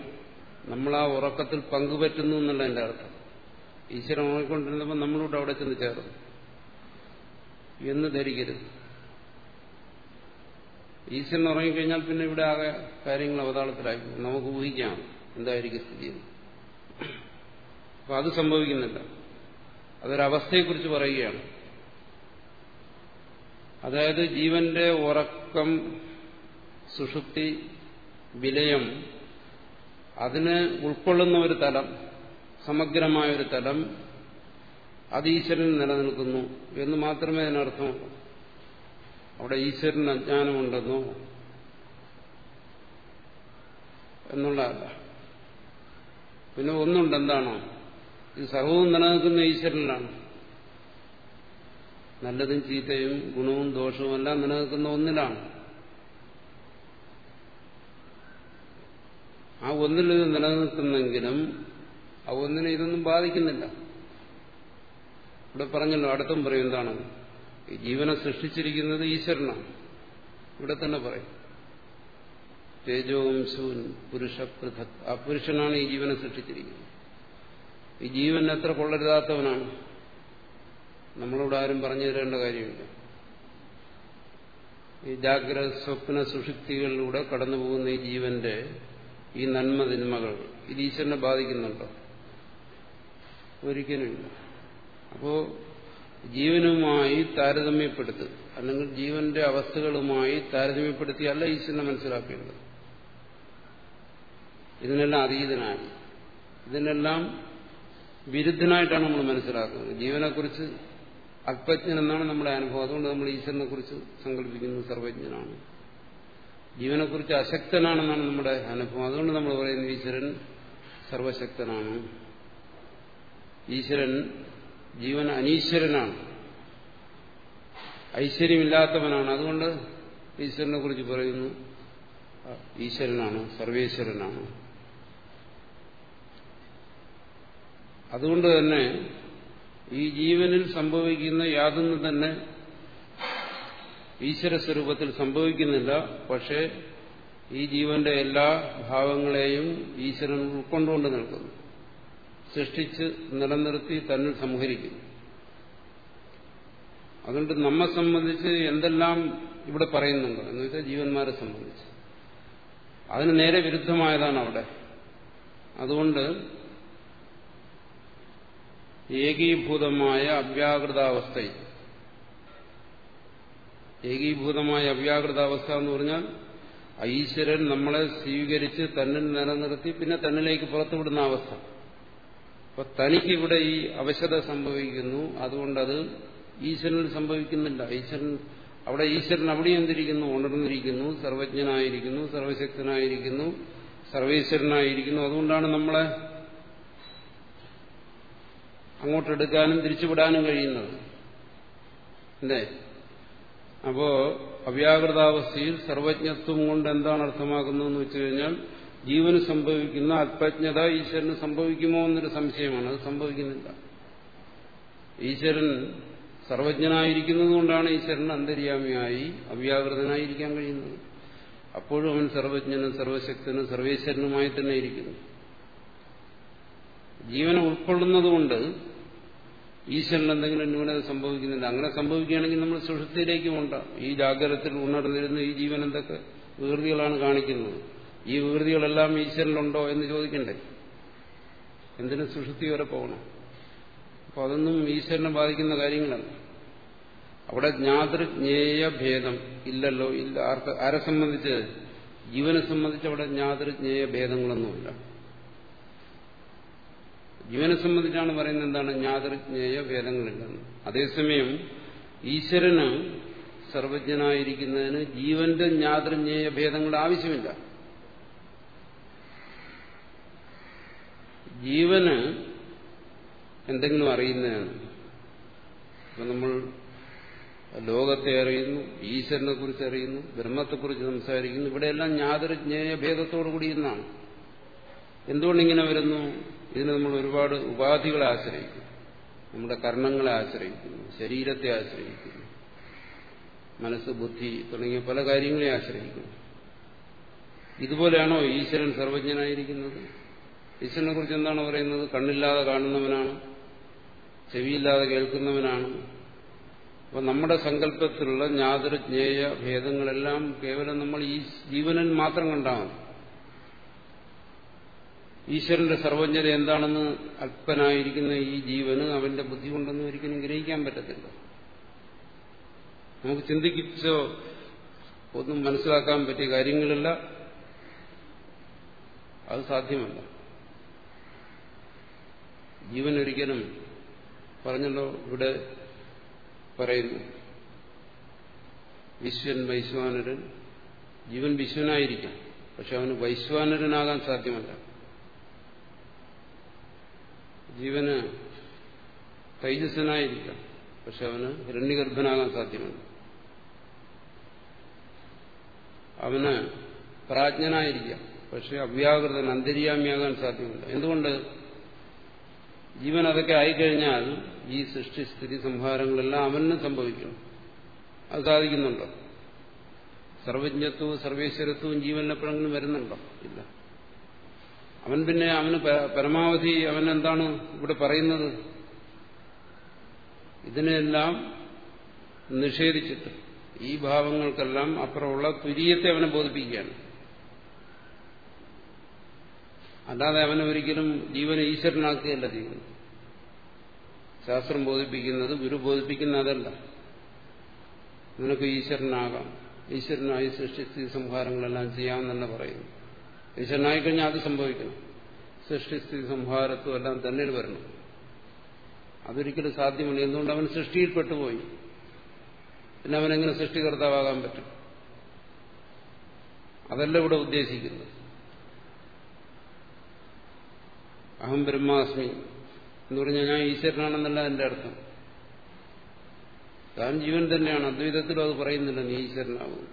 നമ്മൾ ആ ഉറക്കത്തിൽ പങ്കുപറ്റുന്നു എന്നുള്ള എന്റെ അർത്ഥം. ഈശ്വരൻ ഉറങ്ങിക്കൊണ്ടിരുന്നപ്പോൾ നമ്മളോട് അവിടെ ചെന്ന് ചേർന്നു. എന്ന് ധരിക്കരുത്. ഈശ്വരൻ ഉറങ്ങിക്കഴിഞ്ഞാൽ പിന്നെ ഇവിടെ ആകെ കാര്യങ്ങൾ അവതാളത്തിലായി. നമുക്ക് ഊഹിക്കാം എന്തായിരിക്കും സ്ഥിതി അപ്പൊ അത് സംഭവിക്കുന്നില്ല. അതൊരവസ്ഥയെക്കുറിച്ച് പറയുകയാണ്. അതായത് ജീവന്റെ ഉറക്കം സുഷുപ്തി വിലയം അതിന് ഉൾക്കൊള്ളുന്ന ഒരു തലം സമഗ്രമായ ഒരു തലം അത് ഈശ്വരൻ നിലനിൽക്കുന്നു എന്ന് മാത്രമേ അതിനർത്ഥമുള്ളൂ. അവിടെ ഈശ്വരന് അജ്ഞാനമുണ്ടെന്നോ എന്നുള്ളതല്ല പിന്നെ ഒന്നുണ്ട് എന്താണോ? ഇത് സർവവും നിലനിൽക്കുന്ന ഈശ്വരനിലാണ്. നല്ലതും ചീത്തയും ഗുണവും ദോഷവും എല്ലാം നിലനിൽക്കുന്ന ഒന്നിലാണ്. ആ ഒന്നിൽ ഇത് നിലനിൽക്കുന്നെങ്കിലും ആ ഒന്നിനെ ഇതൊന്നും ബാധിക്കുന്നില്ല. ഇവിടെ പറഞ്ഞല്ലോ അടുത്തും പറയും എന്താണ്? ഈ ജീവനെ സൃഷ്ടിച്ചിരിക്കുന്നത് ഈശ്വരനാണ്. ഇവിടെ തന്നെ പറയും. തേജോവംശൂൻ പുരുഷ പൃഥക് ആ പുരുഷനാണ് ഈ ജീവനെ സൃഷ്ടിച്ചിരിക്കുന്നത്. ഈ ജീവൻ എത്ര കൊള്ളരുതാത്തവനാണ്? നമ്മളോട് ആരും പറഞ്ഞു തരേണ്ട കാര്യമില്ല. ഈ ജാഗ്രത സ്വപ്ന സുഷുപ്തികളിലൂടെ കടന്നു പോകുന്ന ഈ ജീവന്റെ ഈ നന്മ തിന്മകൾ ഇത് ഈശ്വരനെ ബാധിക്കുന്നുണ്ടോ? ഒരിക്കലുമില്ല. അപ്പോ ജീവനുമായി താരതമ്യപ്പെടുത്തുക അല്ലെങ്കിൽ ജീവന്റെ അവസ്ഥകളുമായി താരതമ്യപ്പെടുത്തിയല്ല ഈശ്വരനെ മനസ്സിലാക്കേണ്ടത്. ഇതിനെല്ലാം അതീതനായി. ഇതിനെല്ലാം വിരുദ്ധനായിട്ടാണ് നമ്മൾ മനസ്സിലാക്കുന്നത്. ജീവനെക്കുറിച്ച് അല്പജ്ഞൻ എന്നാണ് നമ്മുടെ അനുഭവം. അതുകൊണ്ട് നമ്മൾ ഈശ്വരനെ കുറിച്ച് സങ്കല്പിക്കുന്നത് സർവജ്ഞനാണ്. ജീവനെക്കുറിച്ച് അശക്തനാണെന്നാണ് നമ്മുടെ അനുഭവം. അതുകൊണ്ട് നമ്മൾ പറയുന്നത് ഈശ്വരൻ സർവശക്തനാണ്. ഈശ്വരൻ ജീവൻ അനീശ്വരനാണ്. ഐശ്വര്യമില്ലാത്തവനാണ്. അതുകൊണ്ട് ഈശ്വരനെ കുറിച്ച് പറയുന്നു ഈശ്വരനാണ് സർവേശ്വരനാണ്. അതുകൊണ്ട് തന്നെ ഈ ജീവനിൽ സംഭവിക്കുന്ന യാതൊന്നും തന്നെ ഈശ്വര സ്വരൂപത്തിൽ സംഭവിക്കുന്നില്ല. പക്ഷേ ഈ ജീവന്റെ എല്ലാ ഭാവങ്ങളെയും ഈശ്വരൻ ഉൾക്കൊണ്ടുകൊണ്ട് നിൽക്കുന്നു. സൃഷ്ടിച്ച് നിലനിർത്തി തന്നിൽ സംഹരിക്കുന്നു. അതുകൊണ്ട് നമ്മെ സംബന്ധിച്ച് എന്തെല്ലാം ഇവിടെ പറയുന്നുണ്ട്? എന്ന് വെച്ചാൽ ജീവന്മാരെ സംബന്ധിച്ച്. അതിന് നേരെ വിരുദ്ധമായതാണ് അവിടെ. അതുകൊണ്ട് ഏകീഭൂതമായ അവ്യാകൃതാവസ്ഥയിൽ ഏകീഭൂതമായ അവ്യാകൃതാവസ്ഥ എന്ന് പറഞ്ഞാൽ ഈശ്വരൻ നമ്മളെ സ്വീകരിച്ച് തന്നിൽ നിലനിർത്തി പിന്നെ തന്നിലേക്ക് പുറത്തുവിടുന്ന അവസ്ഥ. അപ്പൊ തനിക്കിവിടെ ഈ അവശത സംഭവിക്കുന്നു. അതുകൊണ്ടത് ഈശ്വരൻ സംഭവിക്കുന്നില്ല. ഈശ്വരൻ അവിടെ ഈശ്വരൻ അവിടെ എന്തിരിക്കുന്നു? ഉണർന്നിരിക്കുന്നു. സർവജ്ഞനായിരിക്കുന്നു സർവശക്തനായിരിക്കുന്നു സർവേശ്വരനായിരിക്കുന്നു. അതുകൊണ്ടാണ് നമ്മളെ അങ്ങോട്ടെടുക്കാനും തിരിച്ചുവിടാനും കഴിയുന്നത്. അല്ലേ? അപ്പോ അവ്യാകൃതാവസ്ഥയിൽ സർവജ്ഞത്വം കൊണ്ട് എന്താണ് അർത്ഥമാക്കുന്നതെന്ന് വെച്ചു കഴിഞ്ഞാൽ ജീവന് സംഭവിക്കുന്ന അല്പജ്ഞത ഈശ്വരന് സംഭവിക്കുമോ എന്നൊരു സംശയമാണ്. അത് സംഭവിക്കുന്നില്ല. ഈശ്വരൻ സർവജ്ഞനായിരിക്കുന്നത് കൊണ്ടാണ് ഈശ്വരൻ അന്തര്യാമിയായി അവ്യാകൃതനായിരിക്കാൻ കഴിയുന്നത്. അപ്പോഴും അവൻ സർവജ്ഞനും സർവശക്തനും സർവേശ്വരനുമായി തന്നെ ഇരിക്കുന്നു. ജീവനെ ഉൾക്കൊള്ളുന്നതുകൊണ്ട് ഈശ്വരൻ എന്തെങ്കിലും ന്യൂനത സംഭവിക്കുന്നില്ല അങ്ങനെ സംഭവിക്കുകയാണെങ്കിൽ നമ്മൾ സുഷുപ്തിയിലേക്ക് ഉണ്ടാം ഈ ജാഗ്രതത്തിൽ ഉണർന്നിരുന്ന ഈ ജീവൻ എന്തൊക്കെ വികൃതികളാണ് കാണിക്കുന്നത്. ഈ വികൃതികളെല്ലാം ഈശ്വരനുണ്ടോ എന്ന് ചോദിക്കണ്ടേ? എന്തിനും സുഷുപ്തി വരെ പോകണം. അപ്പൊ അതൊന്നും ഈശ്വരനെ ബാധിക്കുന്ന കാര്യങ്ങളല്ല. അവിടെ ജ്ഞാതൃജ്ഞേയ ഭേദം ഇല്ലല്ലോ. ഇല്ല ആരെ സംബന്ധിച്ച്? ജീവനെ സംബന്ധിച്ച് അവിടെ ജ്ഞാതൃജ്ഞേയ ഭേദങ്ങളൊന്നുമില്ല. ജീവനെ സംബന്ധിച്ചാണ് പറയുന്നത് എന്താണ്? ജ്ഞാതൃജ്ഞേയ ഭേദങ്ങളില്ലെന്ന് അതേസമയം ഈശ്വരന് സർവജ്ഞനായിരിക്കുന്നതിന് ജീവന്റെ ജ്ഞാതൃജ്ഞേയ ഭേദങ്ങളുടെ ആവശ്യമില്ല. ജീവന് എന്തെങ്കിലും അറിയുന്നതാണ്. ഇപ്പൊ നമ്മൾ ലോകത്തെ അറിയുന്നു ഈശ്വരനെ കുറിച്ച് അറിയുന്നു ബ്രഹ്മത്തെക്കുറിച്ച് സംസാരിക്കുന്നു. ഇവിടെയെല്ലാം ജ്ഞാതൃജ്ഞേയ ഭേദത്തോടു കൂടിയെന്നാണ് എന്തുകൊണ്ടിങ്ങനെ വരുന്നു? ഇതിന് നമ്മൾ ഒരുപാട് ഉപാധികളെ ആശ്രയിക്കുന്നു. നമ്മുടെ കർണങ്ങളെ ആശ്രയിക്കുന്നു. ശരീരത്തെ ആശ്രയിക്കുന്നു. മനസ്സ് ബുദ്ധി തുടങ്ങിയ പല കാര്യങ്ങളെ ആശ്രയിക്കുന്നു. ഇതുപോലെയാണോ ഈശ്വരൻ സർവജ്ഞനായിരിക്കുന്നത്? ഈശ്വരനെ കുറിച്ച് എന്താണ് പറയുന്നത്? കണ്ണില്ലാതെ കാണുന്നവനാണ്. ചെവിയില്ലാതെ കേൾക്കുന്നവനാണ്. അപ്പൊ നമ്മുടെ സങ്കല്പത്തിലുള്ള ജ്ഞാതൃജ്ഞേയ ഭേദങ്ങളെല്ലാം കേവലം നമ്മൾ ഈ ജീവനൻ മാത്രം കണ്ടാൽ ഈശ്വരന്റെ സർവജ്ഞത എന്താണെന്ന് അല്പനായിരിക്കുന്ന ഈ ജീവന് അവന്റെ ബുദ്ധി കൊണ്ടൊന്നും ഒരിക്കലും ഗ്രഹിക്കാൻ പറ്റത്തില്ല. നമുക്ക് ചിന്തിച്ചോ ഒന്നും മനസ്സിലാക്കാൻ പറ്റിയ കാര്യങ്ങളില്ല. അത് സാധ്യമല്ല. ജീവൻ ഒരിക്കലും പറഞ്ഞല്ലോ ഇവിടെ പറയുന്നു. വിശ്വൻ വൈശ്വാനരൻ. ജീവൻ വിശ്വനായിരിക്കാം. പക്ഷെ അവന് വൈശ്വാനരനാകാൻ സാധ്യമല്ല. ജീവന് തൈജസ്സനായിരിക്കാം. പക്ഷെ അവന് ഹിരണ്യഗർഭനാകാൻ സാധ്യമല്ല. അവന് പ്രാജ്ഞനായിരിക്കാം. പക്ഷെ അവ്യാകൃതൻ അന്തര്യാമിയാകാൻ സാധ്യമല്ല. എന്തുകൊണ്ട്? ജീവൻ അതൊക്കെ ആയിക്കഴിഞ്ഞാൽ ഈ സൃഷ്ടി സ്ഥിതി സംഹാരങ്ങളെല്ലാം അവന് സംഭവിക്കണം അത് സാധിക്കുന്നുണ്ടോ? സർവജ്ഞത്വവും സർവേശ്വരത്വവും ജീവനിൽ എപ്പോഴെങ്കിലും വരുന്നുണ്ടോ? ഇല്ല. അവൻ പിന്നെ അവന് പരമാവധി അവൻ എന്താണ് ഇവിടെ പറയുന്നത്? ഇതിനെല്ലാം നിഷേധിച്ചിട്ട് ഈ ഭാവങ്ങൾക്കെല്ലാം അപ്പുറമുള്ള തുര്യത്തെ അവനെ ബോധിപ്പിക്കുകയാണ്. അല്ലാതെ അവനെ ഒരിക്കലും ജീവനെ ഈശ്വരനാക്കുകയല്ല ചെയ്യുന്നത്. ശാസ്ത്രം ബോധിപ്പിക്കുന്നത് ഗുരു ബോധിപ്പിക്കുന്ന അതല്ല നിനക്ക് ഈശ്വരനാകാം. ഈശ്വരനായി സൃഷ്ടിസ്ഥിതി സംഹാരങ്ങളെല്ലാം ചെയ്യാമെന്നല്ല പറയുന്നു ഈശ്വരനായി കഴിഞ്ഞാൽ അത് സംഭവിക്കണം. സൃഷ്ടിസ്ഥിതി സംഹാരത്വം എല്ലാം തന്നെ വരണം. അതൊരിക്കലും സാധ്യമല്ല. എന്തുകൊണ്ട് അവൻ സൃഷ്ടിയിൽ പെട്ടുപോയി? പിന്നെ അവനെങ്ങനെ സൃഷ്ടികർത്താവാകാൻ പറ്റും? അതല്ല ഇവിടെ ഉദ്ദേശിക്കുന്നത്. അഹം ബ്രഹ്മാസ്മി എന്ന് പറഞ്ഞാൽ ഞാൻ ഈശ്വരനാണെന്നല്ല എന്റെ അർത്ഥം. താൻ ജീവൻ തന്നെയാണ്. അദ്വൈതത്തിലും അത് പറയുന്നില്ല നീ ഈശ്വരനാകും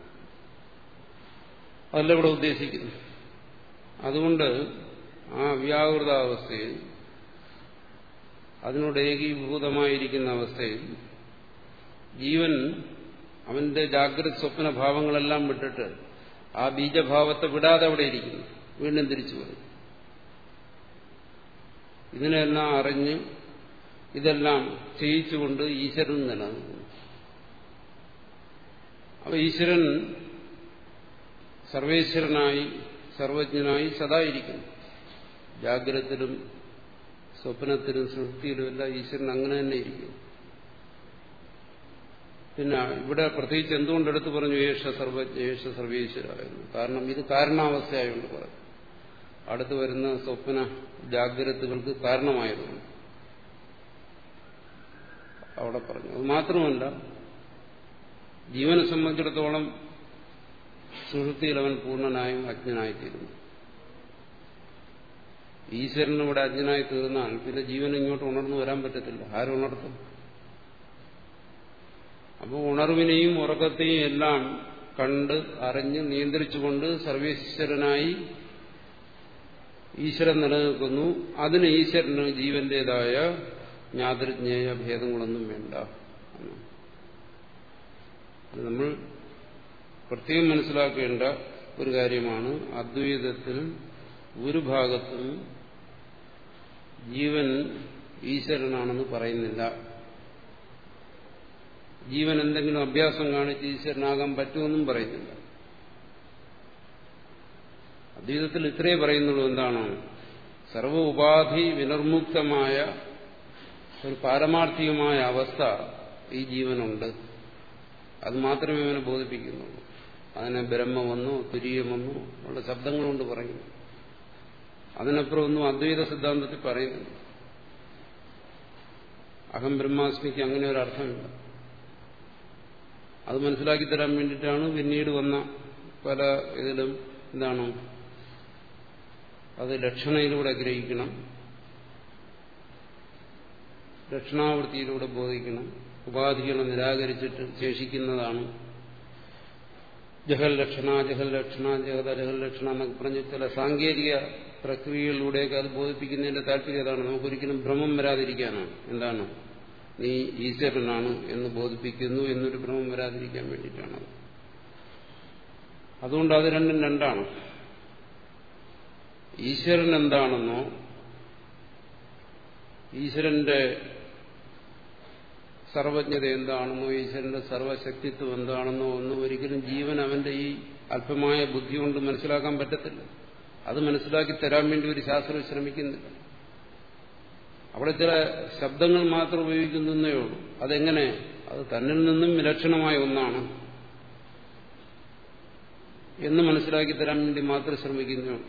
അതല്ല ഇവിടെ ഉദ്ദേശിക്കുന്നു അതുകൊണ്ട് ആ അവ്യാകൃതാവസ്ഥയിൽ അതിനോട് ഏകീഭൂതമായിരിക്കുന്ന അവസ്ഥയിൽ ജീവൻ അവന്റെ ജാഗ്രത സ്വപ്ന ഭാവങ്ങളെല്ലാം വിട്ടിട്ട് ആ ബീജഭാവത്തെ വിടാതെ അവിടെ ഇരിക്കുന്നു. വീണ്ടും തിരിച്ചു വരും. ഇതിനെല്ലാം അറിഞ്ഞ് ഇതെല്ലാം ചെയ്യിച്ചുകൊണ്ട് ഈശ്വരൻ നിലനിൽക്കുന്നു. അപ്പൊ ഈശ്വരൻ സർവേശ്വരനായി സർവജ്ഞനായി സദാ ഇരിക്കുന്നു ജാഗ്രതത്തിലും സ്വപ്നത്തിലും സൃഷ്ടിയിലും എല്ലാം ഈശ്വരൻ അങ്ങനെ തന്നെ ഇരിക്കും പിന്നെ ഇവിടെ പ്രത്യേകിച്ച് എന്തുകൊണ്ട് എടുത്തു പറഞ്ഞു യേശ സർവജ്ഞ യേശ സർവേശ്വര എന്ന്? കാരണം ഇത് കാരണാവസ്ഥയായതുകൊണ്ട് പറഞ്ഞു. അടുത്ത് വരുന്ന സ്വപ്ന ജാഗ്രതകൾക്ക് കാരണമായതുകൊണ്ട്. അവിടെ പറഞ്ഞു. അത് മാത്രമല്ല ജീവനെ സംബന്ധിച്ചിടത്തോളം സുഹൃത്തിയിൽ അവൻ പൂർണനായും അജ്ഞനായിത്തീരുന്നു. ഈശ്വരൻ ഇവിടെ അജ്ഞനായി തീർന്നാൽ പിന്നെ ജീവൻ ഇങ്ങോട്ട് ഉണർന്നു വരാൻ പറ്റത്തില്ല. ആരുണർത്തും അപ്പോൾ ഉണർവിനെയും ഉറക്കത്തെയും എല്ലാം കണ്ട് അറിഞ്ഞ് നിയന്ത്രിച്ചുകൊണ്ട് സർവേശ്വരനായി ഈശ്വരൻ നിലനിൽക്കുന്നു. അതിന് ഈശ്വരന് ജീവന്റേതായ ജ്ഞാതൃജ്ഞേയ ഭേദങ്ങളൊന്നും വേണ്ട. നമ്മൾ പ്രത്യേകം മനസ്സിലാക്കേണ്ട ഒരു കാര്യമാണ് അദ്വൈതത്തിൽ ഒരു ഭാഗത്തും ജീവൻ ഈശ്വരനാണെന്ന് പറയുന്നില്ല. ജീവൻ എന്തെങ്കിലും അഭ്യാസം കാണിച്ച് ഈശ്വരനാകാൻ പറ്റുമെന്നും പറയുന്നില്ല. അദ്വൈതത്തിൽ ഇത്രേ പറയുന്നുള്ളൂ എന്താണ്? സർവ ഉപാധി വിനിർമുക്തമായ ഒരു പാരമാർത്ഥികമായ അവസ്ഥ ഈ ജീവനുണ്ട്. അത് മാത്രമേ അവനെ ബോധിപ്പിക്കുന്നുള്ളൂ. അതിനെ ബ്രഹ്മമെന്നോ തുര്യമെന്നോ ഉള്ള ശബ്ദങ്ങൾ കൊണ്ട് പറയുന്നു. അതിനപ്പുറം ഒന്നും അദ്വൈത സിദ്ധാന്തത്തിൽ പറയുന്നില്ല. അഹം ബ്രഹ്മാസ്മിക്ക് അങ്ങനെ ഒരു അർത്ഥമില്ല. അത് മനസ്സിലാക്കി തരാൻ വേണ്ടിയിട്ടാണ് പിന്നീട് വന്ന പല ഇതിലും എന്താണ് അത് ലക്ഷണയിലൂടെ ഗ്രഹിക്കണം ലക്ഷണാവൃത്തിയിലൂടെ ബോധിക്കണം ഉപാധികളെ നിരാകരിച്ചിട്ട് ശേഷിക്കുന്നതാണ് ജഹൽ ലക്ഷണ ജഹൽ ലക്ഷണ ജഗത ജഹൽ ലക്ഷണ എന്നൊക്കെ പറഞ്ഞ് ചില സാങ്കേതിക പ്രക്രിയകളിലൂടെയൊക്കെ അത് ബോധിപ്പിക്കുന്നതിന്റെ താല്പര്യം അതാണ് നമുക്കൊരിക്കലും ഭ്രമം വരാതിരിക്കാനാണ് എന്താണ്? നീ ഈശ്വരനാണ് എന്ന് ബോധിപ്പിക്കുന്നു എന്നൊരു ഭ്രമം വരാതിരിക്കാൻ വേണ്ടിയിട്ടാണ് അതുകൊണ്ട് അത് രണ്ടും രണ്ടാണ്. ഈശ്വരൻ എന്താണെന്നോ ഈശ്വരന്റെ സർവജ്ഞത എന്താണെന്നോ ഈശ്വരന്റെ സർവശക്തിത്വം എന്താണെന്നോ ഒന്നും ഒരിക്കലും ജീവൻ അവന്റെ ഈ അല്പമായ ബുദ്ധി കൊണ്ട് മനസ്സിലാക്കാൻ പറ്റത്തില്ല. അത് മനസ്സിലാക്കി തരാൻ വേണ്ടി ഒരു ശാസ്ത്രം ശ്രമിക്കുന്നില്ല. അവിടെ ചില ശബ്ദങ്ങൾ മാത്രം ഉപയോഗിക്കുന്നേ ഉള്ളൂ. അതെങ്ങനെ? അത് തന്നിൽ നിന്നും വിലക്ഷണമായ ഒന്നാണ്. എന്ന് മനസ്സിലാക്കി തരാൻ വേണ്ടി മാത്രം ശ്രമിക്കുന്നേ ഉള്ളൂ.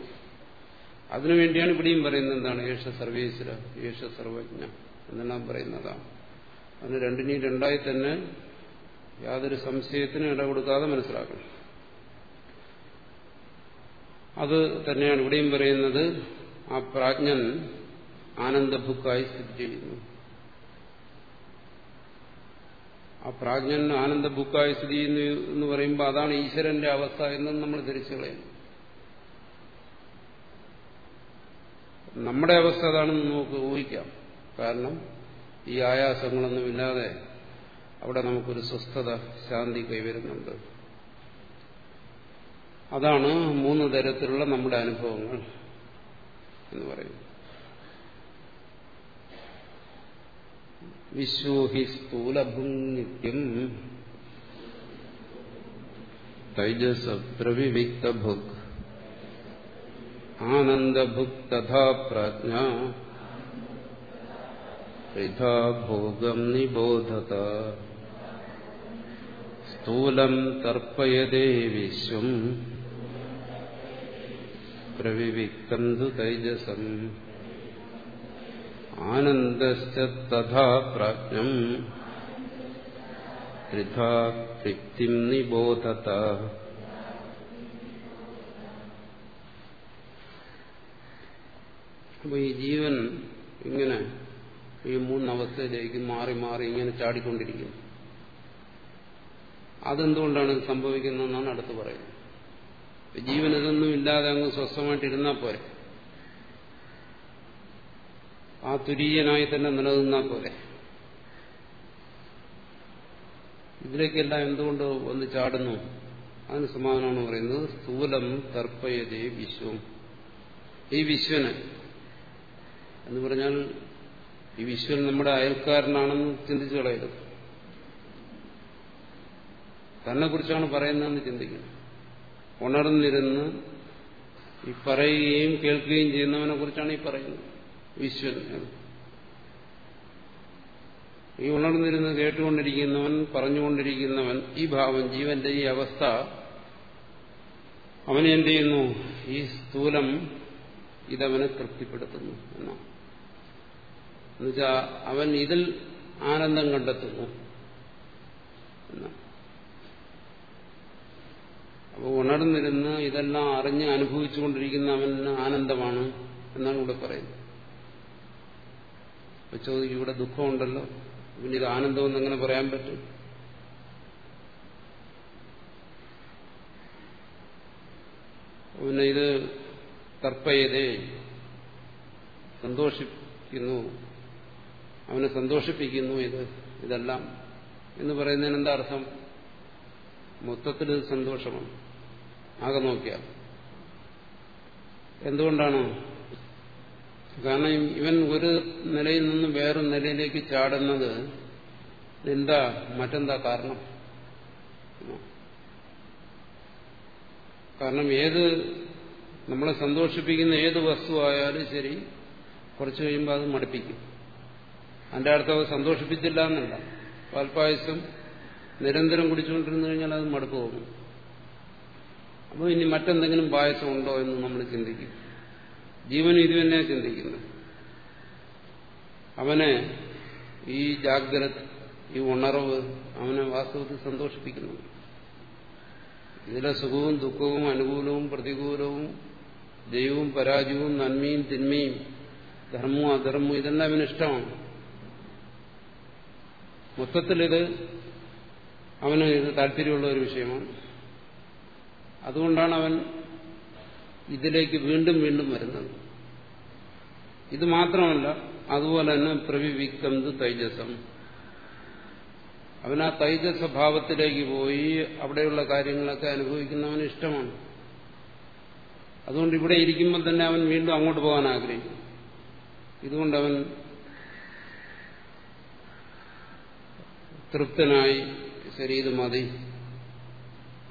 അതിനുവേണ്ടിയാണ് ഇവിടെയും പറയുന്നത് എന്താണ്? യേശ സർവേശ്വര യേശ സർവജ്ഞ എന്നെല്ലാം പറയുന്നതാണ്. അതിന് രണ്ടിനെയും രണ്ടായി തന്നെ യാതൊരു സംശയത്തിനും ഇട കൊടുക്കാതെ മനസ്സിലാക്കണം. അത് തന്നെയാണ് ഇവിടെയും പറയുന്നത് ആ പ്രാജ്ഞൻ ആനന്ദഭുക്കായി സ്ഥിതി ചെയ്യുന്നു. ആ പ്രാജ്ഞൻ ആനന്ദഭുക്കായി സ്ഥിതി ചെയ്യുന്നു എന്ന് പറയുമ്പോൾ അതാണ് ഈശ്വരന്റെ അവസ്ഥ എന്നും നമ്മൾ ധരിച്ചു കളയുന്നു. നമ്മുടെ അവസ്ഥ അതാണെന്ന് നമുക്ക് ഊഹിക്കാം. കാരണം ഈ ആയാസങ്ങളൊന്നുമില്ലാതെ അവിടെ നമുക്കൊരു സ്വസ്ഥത ശാന്തി കൈവരുന്നുണ്ട്. അതാണ് മൂന്ന് തരത്തിലുള്ള നമ്മുടെ അനുഭവങ്ങൾ എന്ന് പറയുന്നത്. വിശ്വഹി സ്ഥൂലഭുനിത്യം തൈജസ പ്രവിവിക്തഭുക് ആനന്ദഭുക് തഥാ പ്രാജ്ഞ യഥാ ഭോഗം നിബോധത സ്ഥൂലം തർപ്പയതേ വിശ്വം പ്രവിവിക്തം തു തൈജസം ആനന്ദശ്ച തഥാ പ്രാജ്ഞം ത്രിധാ തൃപ്തിം നിബോധത അപ്പൊ ഈ ജീവൻ ഇങ്ങനെ ഈ മൂന്നവസ്ഥയിലേക്ക് മാറി മാറി ഇങ്ങനെ ചാടിക്കൊണ്ടിരിക്കുന്നു. അതെന്തുകൊണ്ടാണ് സംഭവിക്കുന്നതെന്നാണ് അടുത്ത് പറയുന്നത്. ജീവൻ ഇതൊന്നും ഇല്ലാതെ അങ്ങ് സ്വസ്ഥമായിട്ടിരുന്നാൽ പോരെ? ആ തുരീയനായി തന്നെ നിലനിന്നാൽ പോരെ? ഇതിലേക്കെല്ലാം എന്തുകൊണ്ട് ഒന്ന് ചാടുന്നു? അതിന് സമാധാനമാണ് പറയുന്നത് സ്ഥൂലം തർപ്പയതേ വിശ്വം. ഈ വിശ്വന് എന്ന് പറഞ്ഞാൽ ഈ വിശ്വൻ നമ്മുടെ അയൽക്കാരനാണെന്ന് ചിന്തിച്ചു കളയരുത്. തന്നെ കുറിച്ചാണ് പറയുന്നതെന്ന് ചിന്തിക്കണം. ഉണർന്നിരുന്ന് ഈ പറയുകയും കേൾക്കുകയും ചെയ്യുന്നവനെ കുറിച്ചാണ് ഈ പറയുന്നത്. വിശ്വൻ ഈ ഉണർന്നിരുന്ന് കേട്ടുകൊണ്ടിരിക്കുന്നവൻ പറഞ്ഞുകൊണ്ടിരിക്കുന്നവൻ ഈ ഭാവം ജീവന്റെ ഈ അവസ്ഥ അവനെന്ത് ചെയ്യുന്നു? ഈ സ്ഥൂലം ഇതവനെ തൃപ്തിപ്പെടുത്തുന്നു എന്നാണ്. എന്നുവെച്ചാൽ അവൻ ഇതിൽ ആനന്ദം കണ്ടെത്തുന്നു. അപ്പോൾ ഉണർന്നിരുന്ന് ഇതെല്ലാം അറിഞ്ഞ് അനുഭവിച്ചുകൊണ്ടിരിക്കുന്ന അവന് ആനന്ദമാണ് എന്നാണ് ഇവിടെ പറയുന്നത്. അപ്പൊ ചോദിക്കും ഇവിടെ ദുഃഖമുണ്ടല്ലോ? പിന്നെ ഇത് ആനന്ദമെന്ന് എങ്ങനെ പറയാൻ പറ്റും? പിന്നെ ഇത് തർപ്പയതേ സന്തോഷിക്കുന്നു. അവനെ സന്തോഷിപ്പിക്കുന്നു. ഇത് ഇതെല്ലാം. എന്ന് പറയുന്നതിന് എന്താ അർത്ഥം? മൊത്തത്തിൽ ഇത് സന്തോഷമാണ്. ആകെ നോക്കിയാൽ. എന്തുകൊണ്ടാണ്? കാരണം ഇവൻ ഒരു നിലയിൽ നിന്ന് വേറെ നിലയിലേക്ക് ചാടുന്നത് എന്താ മറ്റെന്താ കാരണം? കാരണം ഏത് നമ്മളെ സന്തോഷിപ്പിക്കുന്ന ഏത് വസ്തു ആയാലും ശരി കുറച്ച് കഴിയുമ്പോൾ അത് മടുപ്പിക്കും. അതിന്റെ അർത്ഥം സന്തോഷിപ്പിച്ചില്ല എന്നല്ല. പാൽപ്പായസം നിരന്തരം കുടിച്ചുകൊണ്ടിരുന്നു കഴിഞ്ഞാൽ അത് മടുപ്പ് പോകും അപ്പോൾ ഇനി മറ്റെന്തെങ്കിലും പായസം ഉണ്ടോ എന്ന് നമ്മൾ ചിന്തിക്കും. ജീവൻ ഇത് തന്നെ ചിന്തിക്കുന്നു അവനെ ഈ ജാഗ്രത ഈ ഉണർവ് അവനെ വാസ്തവത്തിൽ സന്തോഷിപ്പിക്കുന്നു. ഇതിലെ സുഖവും ദുഃഖവും അനുകൂലവും പ്രതികൂലവും ദൈവവും പരാജയവും നന്മയും തിന്മയും ധർമ്മവും അധർമ്മവും ഇതെല്ലാം അവന് ഇഷ്ടമാണ് മൊത്തത്തിലിത് അവന് ഇത് താല്പര്യമുള്ള ഒരു വിഷയമാണ്. അതുകൊണ്ടാണ് അവൻ ഇതിലേക്ക് വീണ്ടും വീണ്ടും വരുന്നത്. ഇത് മാത്രമല്ല അതുപോലെ തന്നെ പ്രവിവിക്കുന്നത് തൈജസം. അവനാ തൈജസ ഭാവത്തിലേക്ക് പോയി അവിടെയുള്ള കാര്യങ്ങളൊക്കെ അനുഭവിക്കുന്നവന് ഇഷ്ടമാണ്. അതുകൊണ്ട് ഇവിടെ ഇരിക്കുമ്പോൾ തന്നെ അവൻ വീണ്ടും അങ്ങോട്ട് പോകാൻ ആഗ്രഹിക്കും ഇതുകൊണ്ട് അവൻ തൃപ്തനായി ശരി മതി.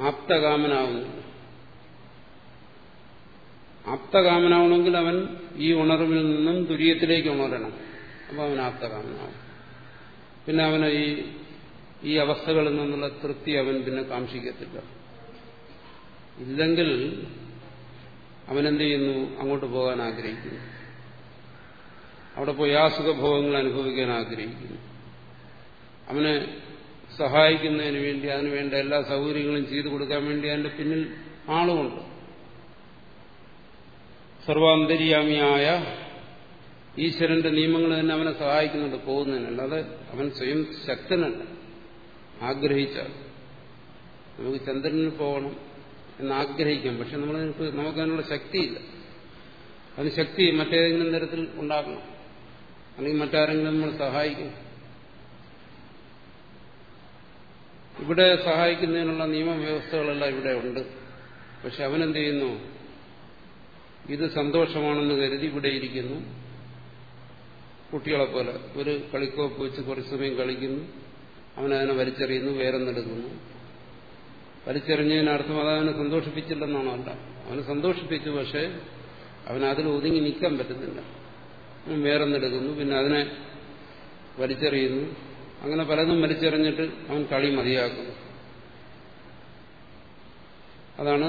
ആപ്തകാമനാവുന്നു. ആപ്തകാമനാവണമെങ്കിൽ അവൻ ഈ ഉണർവിൽ നിന്നും തുര്യത്തിലേക്ക് ഉണരണം. അപ്പോൾ അവൻ ആപ്തകാമനാവും. പിന്നെ അവന് ഈ ഈ അവസ്ഥകളിൽ നിന്നുള്ള തൃപ്തി അവൻ പിന്നെ കാക്ഷിക്കത്തില്ല. ഇല്ലെങ്കിൽ അവനെന്ത് ചെയ്യുന്നു? അങ്ങോട്ട് പോകാൻ ആഗ്രഹിക്കുന്നു. അവിടെ പോയി ആ സുഖഭോഗങ്ങൾ അനുഭവിക്കാൻ ആഗ്രഹിക്കുന്നു. അവനെ സഹായിക്കുന്നതിന് വേണ്ടി അതിനു വേണ്ട എല്ലാ സൗകര്യങ്ങളും ചെയ്തു കൊടുക്കാൻ വേണ്ടി അതിന്റെ പിന്നിൽ ആളുമുണ്ട് സർവാന്തര്യാമിയായ ഈശ്വരന്റെ നിയമങ്ങൾ തന്നെ അവനെ സഹായിക്കുന്നുണ്ട് പോകുന്നതിനല്ല അത് അവൻ സ്വയം ശക്തനല്ല. ആഗ്രഹിച്ചാൽ നമുക്ക് ചന്ദ്രനിൽ പോകണം എന്ന് ആഗ്രഹിക്കാം. പക്ഷെ നമ്മൾ നമുക്കതിനുള്ള ശക്തിയില്ല. അതിന് ശക്തി മറ്റേതെങ്കിലും തരത്തിൽ ഉണ്ടാക്കണം. അല്ലെങ്കിൽ മറ്റാരെങ്കിലും നമ്മൾ സഹായിക്കും. ഇവിടെ സഹായിക്കുന്നതിനുള്ള നിയമവ്യവസ്ഥകളെല്ലാം ഇവിടെ ഉണ്ട്. പക്ഷെ അവനെന്ത് ചെയ്യുന്നു ഇത് സന്തോഷമാണെന്ന് കരുതി ഇവിടെ ഇരിക്കുന്നു. കുട്ടികളെ പോലെ ഒരു കളിക്കോപ്പ് വെച്ച് കുറച്ച് സമയം കളിക്കുന്നു. അവനതിനെ വലിച്ചെറിയുന്നു വേറെ നടക്കുന്നു വലിച്ചെറിഞ്ഞതിനർത്ഥം അത് അവനെ സന്തോഷിപ്പിച്ചില്ലെന്നാണോ അല്ല. അവനെ സന്തോഷിപ്പിച്ചു പക്ഷെ അവനതിൽ ഒതുങ്ങി നിൽക്കാൻ പറ്റുന്നില്ല. അവൻ നടക്കുന്നു പിന്നെ അതിനെ വലിച്ചെറിയുന്നു. അങ്ങനെ പലതും വലിച്ചെറിഞ്ഞിട്ട് അവൻ കളി മതിയാക്കുന്നു അതാണ്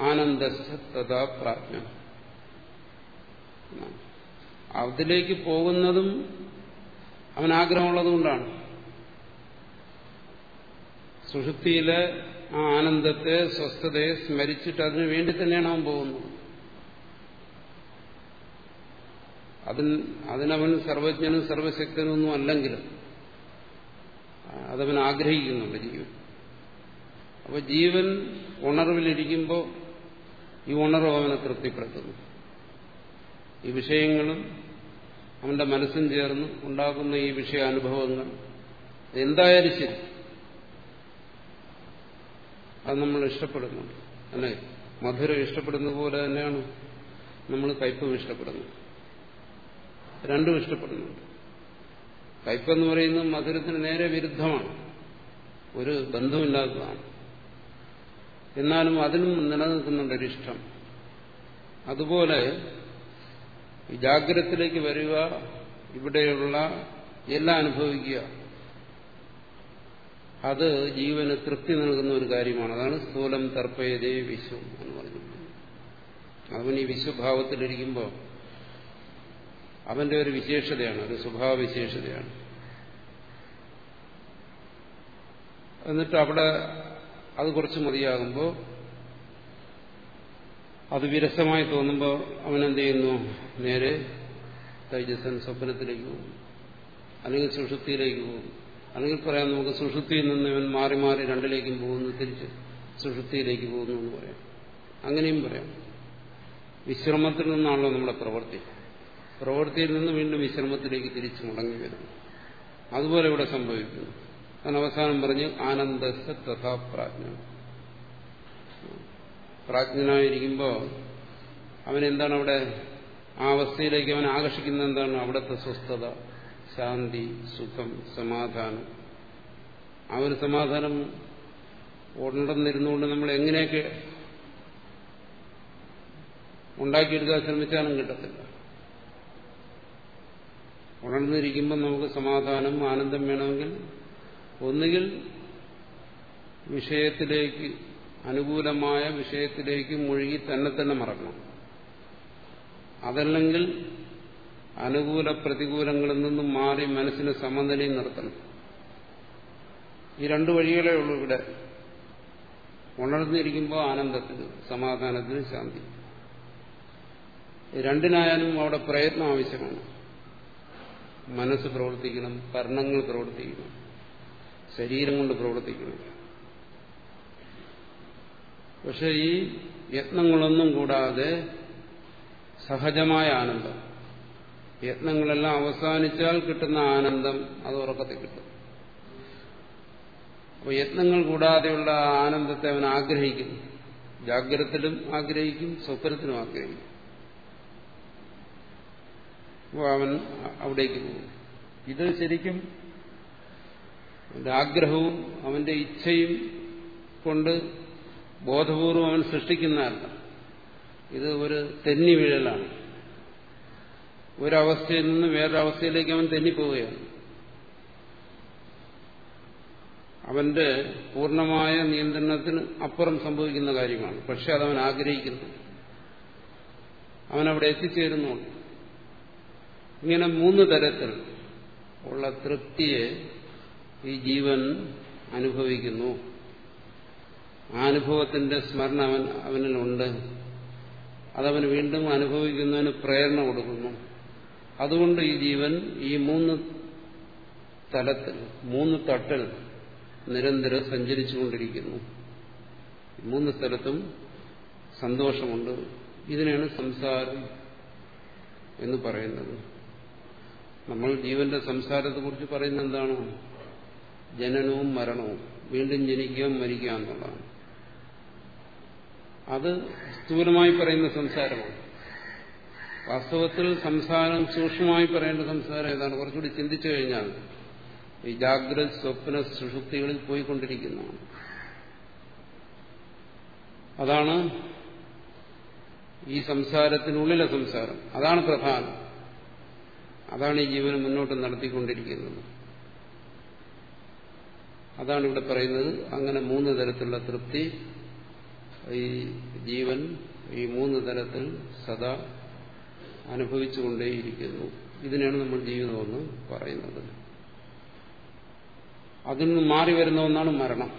ആനന്ദ തഥാ പ്രാജ്ഞ. അതിലേക്ക് പോകുന്നതും അവൻ ആഗ്രഹമുള്ളതുകൊണ്ടാണ് സുഷുപ്തിയിലെ ആ ആനന്ദത്തെ സ്വസ്ഥതയെ സ്മരിച്ചിട്ട് അതിനു വേണ്ടി തന്നെയാണ് അവൻ പോകുന്നത്. അതിന് അതിനവൻ സർവജ്ഞനും സർവശക്തനും ഒന്നും അല്ലെങ്കിലും അതവൻ ആഗ്രഹിക്കുന്നുണ്ട് ജീവൻ. അപ്പോൾ ജീവൻ ഉണർവിലിരിക്കുമ്പോൾ ഈ ഉണർവ് അവനെ തൃപ്തിപ്പെടുത്തുന്നു. ഈ വിഷയങ്ങളും അവന്റെ മനസ്സും ചേർന്ന് ഉണ്ടാക്കുന്ന ഈ വിഷയാനുഭവങ്ങൾ എന്തായാലും ശരി. അത് നമ്മൾ ഇഷ്ടപ്പെടുന്നുണ്ട്. അല്ലെ? മധുരം ഇഷ്ടപ്പെടുന്ന പോലെ തന്നെയാണ് നമ്മൾ കയ്പും ഇഷ്ടപ്പെടുന്നത്. രണ്ടും ഇഷ്ടപ്പെടുന്നുണ്ട്. കയ്പെന്ന് പറയുന്നത് മധുരത്തിന് നേരെ വിരുദ്ധമാണ്. ഒരു ബന്ധമില്ലാത്തതാണ്. എന്നാലും അതിനും നിലനിൽക്കുന്നുണ്ട് ഒരിഷ്ടം അതുപോലെ ജാഗ്രതത്തിലേക്ക് വരിക ഇവിടെയുള്ള എല്ലാം അനുഭവിക്കുക അത് ജീവന് തൃപ്തി നൽകുന്ന ഒരു കാര്യമാണ്. അതാണ് സ്ഥൂലം തർപ്പയതേ വിശ്വം എന്ന് പറഞ്ഞിരിക്കുന്നത് അവൻ ഈ വിശ്വഭാവത്തിലിരിക്കുമ്പോൾ അവന്റെ ഒരു വിശേഷതയാണ് ഒരു സ്വഭാവ വിശേഷതയാണ് എന്നിട്ട് അവിടെ അത് കുറച്ച് മതിയാകുമ്പോൾ അത് വിരസമായി തോന്നുമ്പോൾ അവനെന്ത് ചെയ്യുന്നു നേരെ തൈജസൻ സ്വപ്നത്തിലേക്ക് പോകും അല്ലെങ്കിൽ സുഷുപ്തിയിലേക്ക് പോകും അല്ലെങ്കിൽ പറയാം നമുക്ക് സുഷുപ്തിയിൽ നിന്ന് ഇവൻ മാറി മാറി രണ്ടിലേക്കും പോകുന്നു തിരിച്ച് സുഷുപ്തിയിലേക്ക് പോകുന്നു എന്ന് പറയാം. അങ്ങനെയും പറയാം. വിശ്രമത്തിൽ നിന്നാണല്ലോ നമ്മുടെ പ്രവൃത്തി. പ്രവൃത്തിയിൽ നിന്ന് വീണ്ടും വിശ്രമത്തിലേക്ക് തിരിച്ചു മടങ്ങി വരുന്നു. അതുപോലെ ഇവിടെ സംഭവിക്കുന്നു. ഞാൻ അവസാനം പറഞ്ഞു ആനന്ദസ് തഥാ പ്രാജ്ഞ പ്രാജ്ഞനായിരിക്കുമ്പോൾ അവനെന്താണ് അവിടെ? ആ അവസ്ഥയിലേക്ക് അവൻ ആകർഷിക്കുന്നത് എന്താണ്? അവിടുത്തെ സ്വസ്ഥത ശാന്തി സുഖം സമാധാനം. ആ ഒരു സമാധാനം ഉണ്ടെന്നിരുന്നുകൊണ്ട് നമ്മൾ എങ്ങനെയൊക്കെ ഉണ്ടാക്കിയെടുക്കാൻ ശ്രമിച്ചാലും കിട്ടത്തില്ല. ഉണർന്നിരിക്കുമ്പോൾ നമുക്ക് സമാധാനം ആനന്ദം വേണമെങ്കിൽ ഒന്നുകിൽ വിഷയത്തിലേക്ക് അനുകൂലമായ വിഷയത്തിലേക്ക് മുഴുകി തന്നെ തന്നെ മറക്കണം. അതല്ലെങ്കിൽ അനുകൂല പ്രതികൂലങ്ങളിൽ നിന്നും മാറി മനസ്സിന് സമനിലയും നിർത്തണം. ഈ രണ്ടു വഴികളേ ഉള്ളൂ ഇവിടെ. ഉണർന്നിരിക്കുമ്പോൾ ആനന്ദത്തിന് സമാധാനത്തിന് ശാന്തി. രണ്ടിനായാലും അവിടെ പ്രയത്നം ആവശ്യമാണ്. മനസ്സ് പ്രവർത്തിക്കണം കർണങ്ങൾ പ്രവർത്തിക്കണം ശരീരം കൊണ്ട് പ്രവർത്തിക്കണം. പക്ഷെ ഈ യത്നങ്ങളൊന്നും കൂടാതെ സഹജമായ ആനന്ദം. യത്നങ്ങളെല്ലാം അവസാനിച്ചാൽ കിട്ടുന്ന ആനന്ദം അത് ഉറക്കത്തിൽ കിട്ടും. അപ്പോൾ യത്നങ്ങൾ കൂടാതെയുള്ള ആനന്ദത്തെ അവൻ ആഗ്രഹിക്കുന്നു. ജാഗ്രതത്തിലും ആഗ്രഹിക്കും സ്വപ്നത്തിലും ആഗ്രഹിക്കും. അവൻ അവിടേക്ക് പോകും. ഇത് ശരിക്കും അവന്റെ ആഗ്രഹവും അവന്റെ ഇച്ഛയും കൊണ്ട് ബോധപൂർവം അവൻ സൃഷ്ടിക്കുന്നതല്ല. ഇത് ഒരു തെന്നി വീഴലാണ് ഒരവസ്ഥയിൽ നിന്ന് വേറൊരവസ്ഥയിലേക്ക് അവൻ തെന്നിപ്പോവുകയാണ്. അവന്റെ പൂർണമായ നിയന്ത്രണത്തിന് അപ്പുറം സംഭവിക്കുന്ന കാര്യമാണ്. പക്ഷെ അതവൻ ആഗ്രഹിക്കുന്നു. അവനവിടെ എത്തിച്ചേരുന്നുണ്ട്. ഇങ്ങനെ മൂന്ന് തരത്തിൽ ഉള്ള തൃപ്തിയെ ഈ ജീവൻ അനുഭവിക്കുന്നു. ആ അനുഭവത്തിന്റെ സ്മരണ അവൻ അവനിലുണ്ട്. അതവന് വീണ്ടും അനുഭവിക്കുന്നതിന് പ്രേരണ കൊടുക്കുന്നു. അതുകൊണ്ട് ഈ ജീവൻ ഈ മൂന്ന് തലത്തിൽ മൂന്ന് തട്ടിൽ നിരന്തരം സഞ്ചരിച്ചുകൊണ്ടിരിക്കുന്നു. മൂന്ന് സ്ഥലത്തും സന്തോഷമുണ്ട്. ഇതിനാണ് സംസാരം എന്ന് പറയുന്നത്. നമ്മൾ ജീവന്റെ സംസാരത്തെ കുറിച്ച് പറയുന്നത് എന്താണ് ജനനവും മരണവും. വീണ്ടും ജനിക്കുകയും മരിക്കുക എന്നുള്ളതാണ്. അത് സ്ഥൂലമായി പറയുന്ന സംസാരമാണ്. വാസ്തവത്തിൽ സംസാരം സൂക്ഷ്മമായി പറയേണ്ട സംസാരം ഏതാണ്? കുറച്ചുകൂടി ചിന്തിച്ചു കഴിഞ്ഞാൽ ഈ ജാഗ്രത സ്വപ്ന സുഷുപ്തികളിൽ പോയിക്കൊണ്ടിരിക്കുന്നതാണ്. അതാണ് ഈ സംസാരത്തിനുള്ളിലെ സംസാരം. അതാണ് പ്രധാനം. അതാണ് ഈ ജീവനെ മുന്നോട്ട് നടത്തിക്കൊണ്ടിരിക്കുന്നത്. അതാണ് ഇവിടെ പറയുന്നത്. അങ്ങനെ മൂന്ന് തരത്തിലുള്ള തൃപ്തി. ഈ ജീവൻ ഈ മൂന്ന് തരത്തിൽ സദാ അനുഭവിച്ചുകൊണ്ടേയിരിക്കുന്നു. ഇതിനാണ് നമ്മൾ ജീവിതമെന്ന് പറയുന്നത്. അതിൽ നിന്ന് മാറി വരുന്ന ഒന്നാണ് മരണം.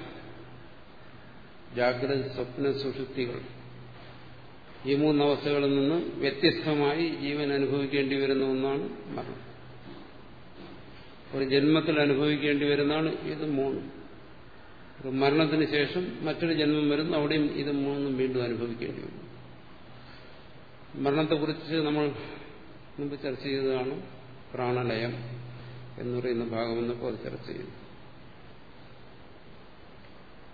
ജാഗ്രത സ്വപ്ന സുഷുപ്തികൾ. ഈ മൂന്നവസ്ഥകളിൽ നിന്ന് വ്യത്യസ്തമായി ജീവൻ അനുഭവിക്കേണ്ടി വരുന്ന ഒന്നാണ് മരണം. ഒരു ജന്മത്തിൽ അനുഭവിക്കേണ്ടി വരുന്നതാണ് ഇത് മൂന്ന്. ഒരു മരണത്തിന് ശേഷം മറ്റൊരു ജന്മം വരുന്നു അവിടെയും ഇത് മൂന്നും വീണ്ടും അനുഭവിക്കേണ്ടി വരും മരണത്തെക്കുറിച്ച് നമ്മൾ മുമ്പ് ചർച്ച ചെയ്തതാണ് പ്രാണലയം എന്ന് പറയുന്ന ഭാഗമെന്നപ്പോൾ അത് ചർച്ച ചെയ്തു.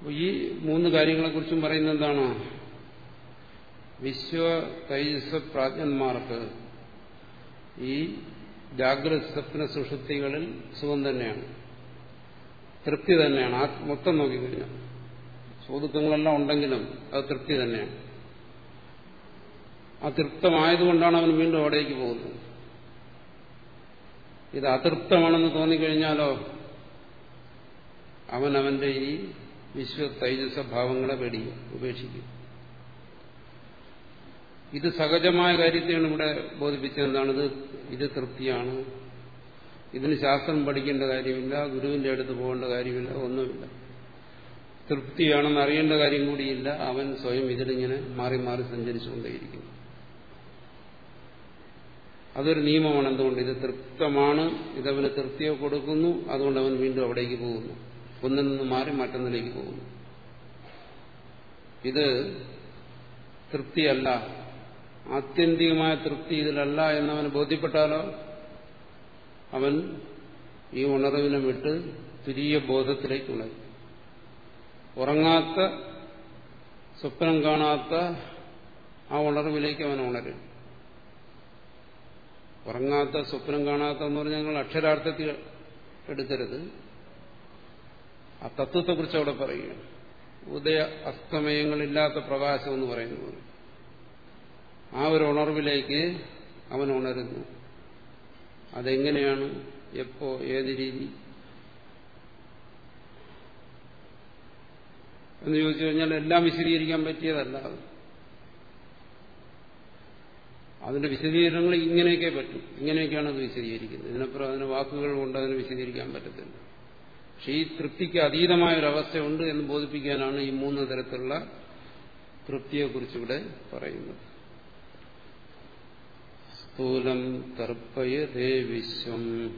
ഈ മൂന്ന് കാര്യങ്ങളെക്കുറിച്ചും പറയുന്നത് എന്താണ്? വിശ്വ തൈജസ് പ്രാജ്ഞന്മാർക്ക് ഈ ജാഗ്രത സ്വപ്ന സുഷുപ്തികളിൽ സുഖം തന്നെയാണ്. തൃപ്തി തന്നെയാണ്. ആ മൊത്തം നോക്കിക്കഴിഞ്ഞാൽ സുഹൃത്തുക്കളെല്ലാം ഉണ്ടെങ്കിലും അത് തൃപ്തി തന്നെയാണ്. അതൃപ്തമായതുകൊണ്ടാണ് അവൻ വീണ്ടും അവിടേക്ക് പോകുന്നത്. ഇത് അതൃപ്തമാണെന്ന് തോന്നിക്കഴിഞ്ഞാലോ അവൻ അവന്റെ ഈ വിശ്വ തൈജസ ഭാവങ്ങളെ ഉപേക്ഷിക്കും. ഇത് സഹജമായ കാര്യത്തെയാണ് ഇവിടെ ബോധിപ്പിച്ചത് എന്താണിത് ഇത് തൃപ്തിയാണ്. ഇതിന് ശാസ്ത്രം പഠിക്കേണ്ട കാര്യമില്ല ഗുരുവിന്റെ അടുത്ത് പോകേണ്ട കാര്യമില്ല ഒന്നുമില്ല. തൃപ്തിയാണെന്ന് അറിയേണ്ട കാര്യം കൂടിയില്ല. അവൻ സ്വയം ഇതിലിങ്ങനെ മാറി മാറി സഞ്ചരിച്ചുകൊണ്ടേയിരിക്കുന്നു. അതൊരു നിയമമാണ്. എന്തുകൊണ്ട്? ഇത് തൃപ്തമാണ്. ഇതവന് തൃപ്തിയെ കൊടുക്കുന്നു. അതുകൊണ്ട് അവൻ വീണ്ടും അവിടേക്ക് പോകുന്നു. ഒന്നിൽ നിന്ന് മാറി മറ്റൊന്നിലേക്ക് പോകുന്നു. ഇത് തൃപ്തിയല്ല. ആത്യന്തികമായ തൃപ്തി ഇതിലല്ല എന്നവന് ബോധ്യപ്പെട്ടാലോ? അവൻ ഈ ഉണർവിനെ വിട്ട് തുരിയ ബോധത്തിലേക്ക് ഉണരും. ഉറങ്ങാത്ത സ്വപ്നം കാണാത്ത ആ ഉണർവിലേക്ക് അവൻ ഉണരും. ഉറങ്ങാത്ത സ്വപ്നം കാണാത്ത എന്ന് പറഞ്ഞാൽ ഞങ്ങൾ അക്ഷരാർത്ഥത്തിൽ എടുക്കരുത് ആ തത്വത്തെക്കുറിച്ച് അവിടെ പറയുക ഉദയ അസ്തമയങ്ങളില്ലാത്ത പ്രകാശം എന്ന് പറയുന്നത്. ആ ഒരു ഉണർവിലേക്ക് അവൻ ഉണരുന്നു. അതെങ്ങനെയാണ്? എപ്പോ? ഏത് രീതി? എന്ന് ചോദിച്ചു കഴിഞ്ഞാൽ എല്ലാം വിശദീകരിക്കാൻ പറ്റിയതല്ല അത്. അതിന്റെ വിശദീകരണങ്ങൾ ഇങ്ങനെയൊക്കെ പറ്റും. ഇങ്ങനെയൊക്കെയാണ് അത് വിശദീകരിക്കുന്നത്. ഇതിനപ്പുറം അതിന് വാക്കുകൾ കൊണ്ട് അതിന് വിശദീകരിക്കാൻ പറ്റത്തില്ല. പക്ഷെ ഈ തൃപ്തിക്ക് അതീതമായ ഒരു അവസ്ഥയുണ്ട് എന്ന് ബോധിപ്പിക്കാനാണ് ഈ മൂന്ന് തരത്തിലുള്ള തൃപ്തിയെക്കുറിച്ചിവിടെ പറയുന്നത്. സ്ഥൂലം തർപ്പയതേ വിശ്വം.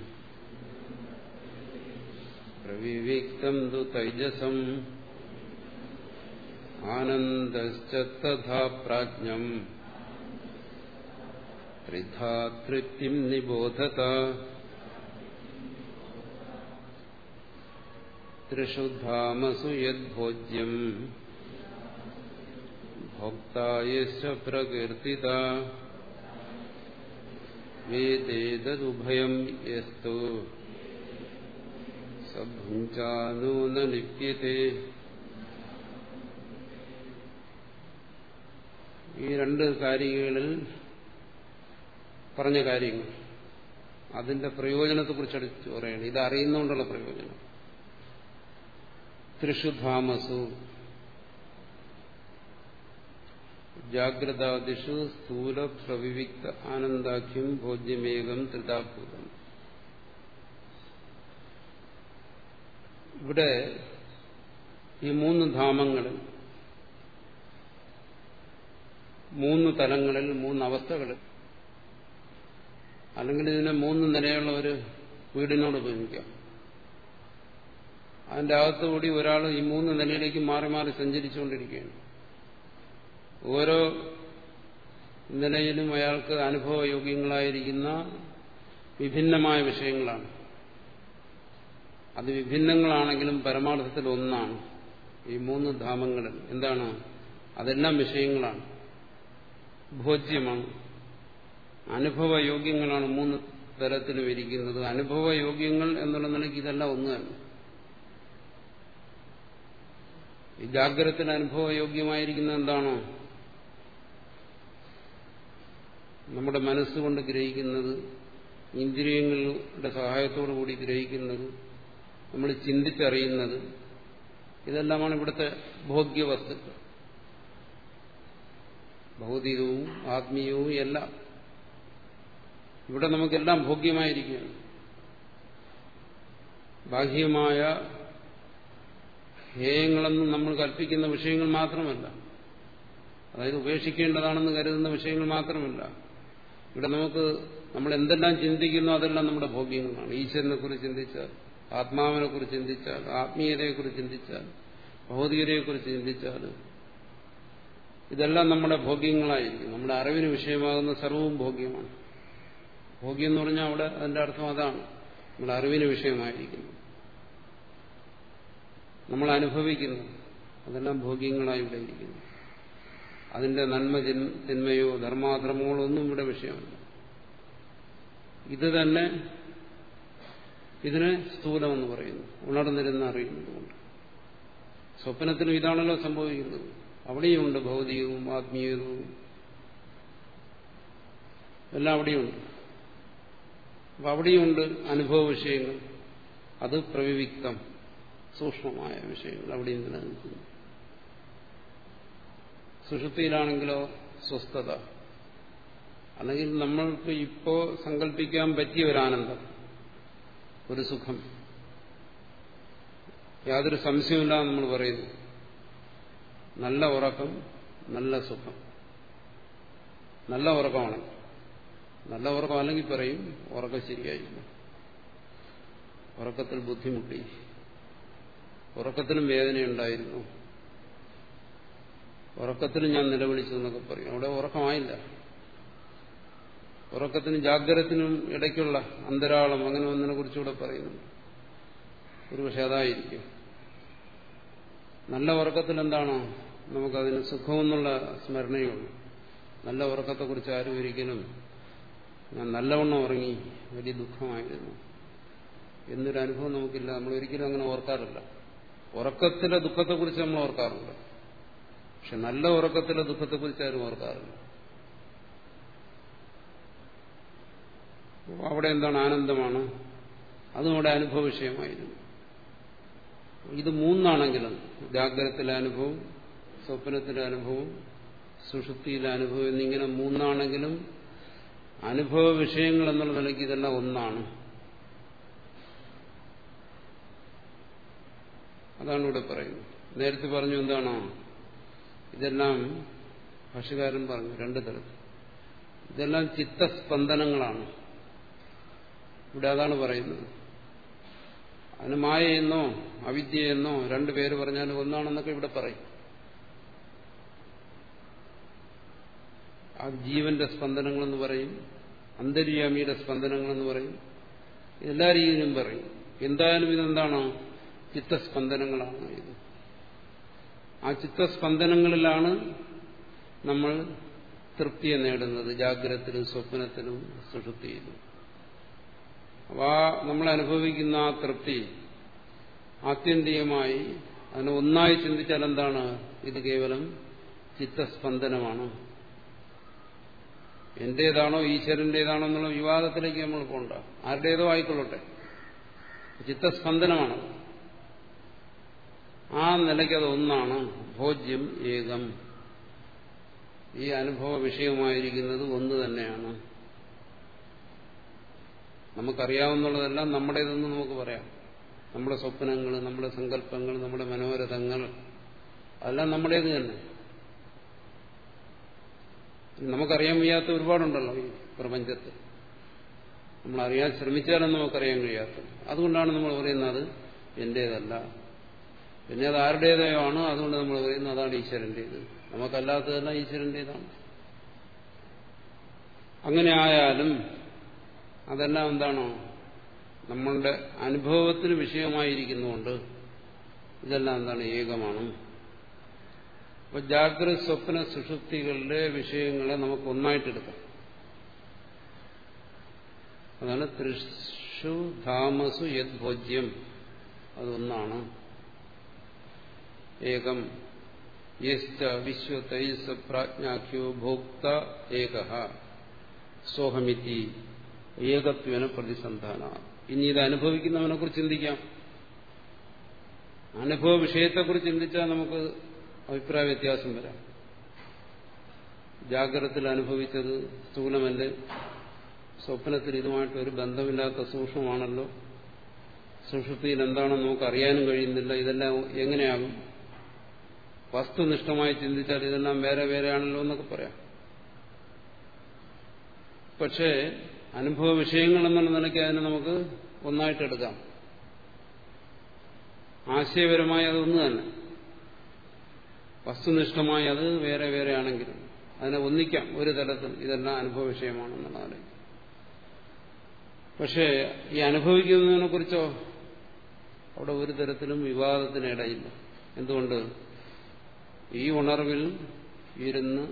പ്രവിവിക്തം തു തൈജസം. ആനന്ദശ്ച പ്രാജ്ഞം. ത്രിധാ തൃപ്തിം നിബോധത. ത്രിഷുധാമസു യദ്ഭോജ്യം. ഭോക്തായശ്ച പ്രകീർത്തിത. വേദേതുഭയം യസ്തു സഭുഞ്ചാനോ ന ലിപ്യത്തെ ഈ രണ്ട് കാര്യങ്ങളിൽ പറഞ്ഞ കാര്യങ്ങൾ. അതിന്റെ പ്രയോജനത്തെക്കുറിച്ച് ഇത് അറിയുന്നുകൊണ്ടുള്ള പ്രയോജനം. ത്രിഷുധാമസു ജാഗ്രതാദിഷു സ്ഥൂല പ്രവിവിക്ത ആനന്ദാഖ്യം ഭോജ്യമേകം ത്രിതാഭൂതം. ഇവിടെ ഈ മൂന്ന് ധാമങ്ങളിൽ മൂന്ന് തലങ്ങളിൽ മൂന്ന് അവസ്ഥകളിൽ അല്ലെങ്കിൽ ഇതിനെ മൂന്ന് നിലയുള്ള ഒരു വീടിനോട് ഉപയോഗിക്കാം. അതിന്റെ അകത്തുകൂടി ഒരാൾ ഈ മൂന്ന് നിലയിലേക്ക് മാറി മാറി സഞ്ചരിച്ചുകൊണ്ടിരിക്കുകയാണ്. ഓരോ നിലയിലും അയാൾക്ക് അനുഭവയോഗ്യങ്ങളായിരിക്കുന്ന വിഭിന്നമായ വിഷയങ്ങളാണ്. അത് വിഭിന്നങ്ങളാണെങ്കിലും പരമാർത്ഥത്തിൽ ഒന്നാണ്. ഈ മൂന്ന് ധാമങ്ങളിൽ എന്താണ്? അതെല്ലാം വിഷയങ്ങളാണ്. ഭോജ്യമാണ്. അനുഭവയോഗ്യങ്ങളാണ് മൂന്ന് തരത്തിലും ഇരിക്കുന്നത്. അനുഭവയോഗ്യങ്ങൾ എന്നുള്ള നിലയ്ക്ക് ഇതെല്ലാം ഒന്ന് തന്നെ. ഈ ജാഗ്രത്തിന് അനുഭവയോഗ്യമായിരിക്കുന്ന എന്താണോ? നമ്മുടെ മനസ്സുകൊണ്ട് ഗ്രഹിക്കുന്നത് ഇന്ദ്രിയങ്ങളുടെ സഹായത്തോടു കൂടി ഗ്രഹിക്കുന്നത് നമ്മൾ ചിന്തിച്ചറിയുന്നത് ഇതെല്ലാമാണ് ഇവിടുത്തെ ഭോഗ്യവസ്തുക്കൾ. ഭൗതികവും ആത്മീയവും എല്ലാം. ഇവിടെ നമുക്കെല്ലാം ഭോഗ്യമായിരിക്കുകയാണ്. ബാഹ്യമായ ഹേയങ്ങളെന്ന് നമ്മൾ കൽപ്പിക്കുന്ന വിഷയങ്ങൾ മാത്രമല്ല. അതായത് ഉപേക്ഷിക്കേണ്ടതാണെന്ന് കരുതുന്ന വിഷയങ്ങൾ മാത്രമല്ല. ഇവിടെ നമുക്ക് നമ്മൾ എന്തെല്ലാം ചിന്തിക്കുന്നു അതെല്ലാം നമ്മുടെ ഭോഗ്യങ്ങളാണ്. ഈശ്വരനെ കുറിച്ച് ചിന്തിച്ചാൽ ആത്മാവിനെ കുറിച്ച് ചിന്തിച്ചാൽ ആത്മീയതയെക്കുറിച്ച് ചിന്തിച്ചാൽ ഭൗതികതയെക്കുറിച്ച് ചിന്തിച്ചാൽ ഇതെല്ലാം നമ്മുടെ ഭോഗ്യങ്ങളായിരിക്കും. നമ്മുടെ അറിവിന് വിഷയമാകുന്ന സർവവും ഭോഗ്യമാണ്. ഭോഗ്യം എന്ന് പറഞ്ഞാൽ അവിടെ അതിന്റെ അർത്ഥം അതാണ്. നമ്മുടെ അറിവിന് വിഷയമായിരിക്കുന്നു. നമ്മൾ അനുഭവിക്കുന്നു. അതെല്ലാം ഭോഗ്യങ്ങളായി ഇവിടെ ഇരിക്കുന്നു. അതിന്റെ നന്മ തിന്മയോ ധർമാധർമ്മങ്ങളോ ഒന്നും ഇവിടെ വിഷയമല്ല. ഇത് തന്നെ ഇതിനെ സ്ഥൂലമെന്ന് പറയുന്നു. ഉണർന്നിരുന്ന് അറിയുന്നതുകൊണ്ട്. സ്വപ്നത്തിനും ഇതാണല്ലോ സംഭവിക്കുന്നത്. അവിടെയുമുണ്ട് ഭൗതികവും ആത്മീയവും. എല്ലാം അവിടെയുണ്ട്. അപ്പൊ അവിടെയുണ്ട് അനുഭവ വിഷയങ്ങൾ. അത് പ്രവിവിക്തം. സൂക്ഷ്മമായ വിഷയങ്ങൾ അവിടെയും നിലനിൽക്കുന്നു സുഷുപ്തിയിലാണെങ്കിലോ സ്വസ്ഥത. അല്ലെങ്കിൽ നമ്മൾക്ക് ഇപ്പോ സങ്കല്പിക്കാൻ പറ്റിയ ഒരു ആനന്ദം ഒരു സുഖം. യാതൊരു സംശയമില്ല നമ്മൾ പറയുന്നു നല്ല ഉറക്കം നല്ല സുഖം. നല്ല ഉറക്കമാണ്. നല്ല ഉറക്കം അല്ലെങ്കിൽ പറയും ഉറക്കം ശരിയായില്ല. ഉറക്കത്തിൽ ബുദ്ധിമുട്ടി. ഉറക്കത്തിനും വേദനയുണ്ടായിരുന്നു. ഉറക്കത്തിനും ഞാൻ നിലവിളിച്ചു എന്നൊക്കെ പറയും. അവിടെ ഉറക്കമായില്ല. ഉറക്കത്തിനും ജാഗ്രതത്തിനും ഇടയ്ക്കുള്ള അന്തരാളം അങ്ങനെ ഒന്നിനെ കുറിച്ചുകൂടെ പറയുന്നുണ്ട്. ഒരു പക്ഷെ അതായിരിക്കും. നല്ല ഉറക്കത്തിൽ എന്താണോ നമുക്കതിന് സുഖമെന്നുള്ള സ്മരണയുള്ളൂ. നല്ല ഉറക്കത്തെക്കുറിച്ച് ആരും ഒരിക്കലും ഞാൻ നല്ലവണ്ണം ഉറങ്ങി വലിയ ദുഃഖമായിരുന്നു. എന്നൊരു അനുഭവം നമുക്കില്ല. നമ്മൾ ഒരിക്കലും അങ്ങനെ ഓർക്കാറില്ല. ഉറക്കത്തിലെ ദുഃഖത്തെക്കുറിച്ച് നമ്മൾ ഓർക്കാറുണ്ട് പക്ഷെ നല്ല ഉറക്കത്തിലെ ദുഃഖത്തെക്കുറിച്ച് ആരും ഓർക്കാറില്ല. അവിടെ എന്താണ് ആനന്ദമാണ്? അതും അവിടെ അനുഭവ വിഷയമായിരുന്നു ഇത് മൂന്നാണെങ്കിലും ജാഗ്രതത്തിലെ അനുഭവം സ്വപ്നത്തിലെ അനുഭവം സുഷുപ്തിയിലെ അനുഭവം എന്നിങ്ങനെ മൂന്നാണെങ്കിലും അനുഭവ വിഷയങ്ങൾ എന്നുള്ള നിലയ്ക്ക് ഇതെല്ലാം ഒന്നാണ്. അതാണ് ഇവിടെ പറയുന്നത്. നേരത്തെ പറഞ്ഞു എന്താണോ? ഇതെല്ലാം ഭാഷകാരൻ പറഞ്ഞു രണ്ടു തരത്തിൽ. ഇതെല്ലാം ചിത്തസ്പന്ദനങ്ങളാണ്. ഇവിടെ അതാണ് പറയുന്നത്. അതിന് മായയെന്നോ അവിദ്യയെന്നോ രണ്ടു പേര് പറഞ്ഞാൽ ഒന്നാണെന്നൊക്കെ ഇവിടെ പറയും. ആ ജീവന്റെ സ്പന്ദനങ്ങളെന്ന് പറയും അന്തര്യാമിയുടെ സ്പന്ദനങ്ങളെന്ന് പറയും എല്ലാ രീതിയിലും പറയും. എന്തായാലും ഇതെന്താണോ? ചിത്തസ്പന്ദനങ്ങളാണ് ഇത്. ആ ചിത്തസ്പന്ദനങ്ങളിലാണ് നമ്മൾ തൃപ്തിയെ നേടുന്നത് ജാഗ്രതത്തിലും സ്വപ്നത്തിലും സുഷുപ്തിയിലും. അപ്പോൾ ആ നമ്മൾ അനുഭവിക്കുന്ന ആ തൃപ്തി ആത്യന്തികമായി അതിനെ ഒന്നായി ചിന്തിച്ചാൽ എന്താണ്? ഇത് കേവലം ചിത്തസ്പന്ദനമാണ്. എന്റേതാണോ ഈശ്വരന്റേതാണോ എന്നുള്ള വിവാദത്തിലേക്ക് നമ്മൾ പോണ്ട. ആരുടേതോ ആയിക്കൊള്ളട്ടെ. ചിത്തസ്പന്ദനമാണ്. ആ നിലയ്ക്ക് അത് ഒന്നാണ്. ഭോജ്യം ഏകം. ഈ അനുഭവ വിഷയമായിരിക്കുന്നത് ഒന്ന് തന്നെയാണ്. നമുക്കറിയാവുന്നതെല്ലാം നമ്മുടേതെന്ന് നമുക്ക് പറയാം. നമ്മുടെ സ്വപ്നങ്ങൾ നമ്മുടെ സങ്കല്പങ്ങൾ നമ്മുടെ മനോരഥങ്ങൾ അതെല്ലാം നമ്മുടേത് തന്നെ. നമുക്കറിയാൻ വയ്യാത്ത ഒരുപാടുണ്ടല്ലോ ഈ പ്രപഞ്ചത്തിൽ നമ്മളറിയാൻ ശ്രമിച്ചാലും നമുക്കറിയാൻ കഴിയാത്ത അതുകൊണ്ടാണ് നമ്മൾ പറയുന്നത് എന്റേതല്ല. പിന്നെ അത് ആരുടേതോ ആണ് അതുകൊണ്ട് നമ്മൾ പറയുന്നത് അതാണ് ഈശ്വരന്റേത് നമുക്കല്ലാത്തതെല്ലാം ഈശ്വരന്റേതാണ് അങ്ങനെ ആയാലും അതെല്ലാം എന്താണോ? നമ്മളുടെ അനുഭവത്തിന് വിഷയമായിരിക്കുന്നുകൊണ്ട് ഇതെല്ലാം എന്താണ്? ഏകമാണ്. അപ്പൊ ജാഗ്രത സ്വപ്ന സുഷുപ്തികളുടെ വിഷയങ്ങളെ നമുക്ക് ഒന്നായിട്ടെടുക്കാം. അതാണ് തൃശു ധാമസു യദ്ഭോജ്യം. അതൊന്നാണ്. ഏകം. യശ്ച പ്രാജ്ഞാഖ്യോ ഭോക്ത ഏക. സോഹമിതി ഏകത്വന പ്രതിസന്ധാന. ഇനി ഇത് അനുഭവിക്കുന്നവനെ കുറിച്ച് ചിന്തിക്കാം. അനുഭവ വിഷയത്തെക്കുറിച്ച് ചിന്തിച്ചാൽ നമുക്ക് അഭിപ്രായ വ്യത്യാസം വരാം. ജാഗ്രതത്തിൽ അനുഭവിച്ചത് സ്ഥൂലമല്ലേ? സ്വപ്നത്തിൽ ഇതുമായിട്ട് ഒരു ബന്ധമില്ലാത്ത സൂക്ഷ്മമാണല്ലോ. സുഷുപ്തിയിൽ എന്താണെന്ന് നമുക്ക് അറിയാനും കഴിയുന്നില്ല. ഇതെല്ലാം എങ്ങനെയാകും? വസ്തുനിഷ്ഠമായി ചിന്തിച്ചാൽ ഇതെല്ലാം വേറെ വേറെയാണല്ലോ എന്നൊക്കെ പറയാം. പക്ഷേ അനുഭവ വിഷയങ്ങൾ എന്നുള്ള നിലയ്ക്ക് അതിനെ നമുക്ക് ഒന്നായിട്ടെടുക്കാം ആശയപരമായി അതൊന്നു തന്നെ. വസ്തുനിഷ്ഠമായി അത് വേറെ വേറെ ആണെങ്കിലും അതിനെ ഒന്നിക്കാം. ഒരു തരത്തിൽ ഇതെല്ലാം അനുഭവ വിഷയമാണെന്നുള്ളതാണ് പക്ഷേ ഈ അനുഭവിക്കുന്നതിനെ കുറിച്ചോ അവിടെ ഒരു തരത്തിലും വിവാദത്തിന് ഇടയില്ല എന്തുകൊണ്ട്? ഈ ഉണർവിൽ ഇരുന്ന്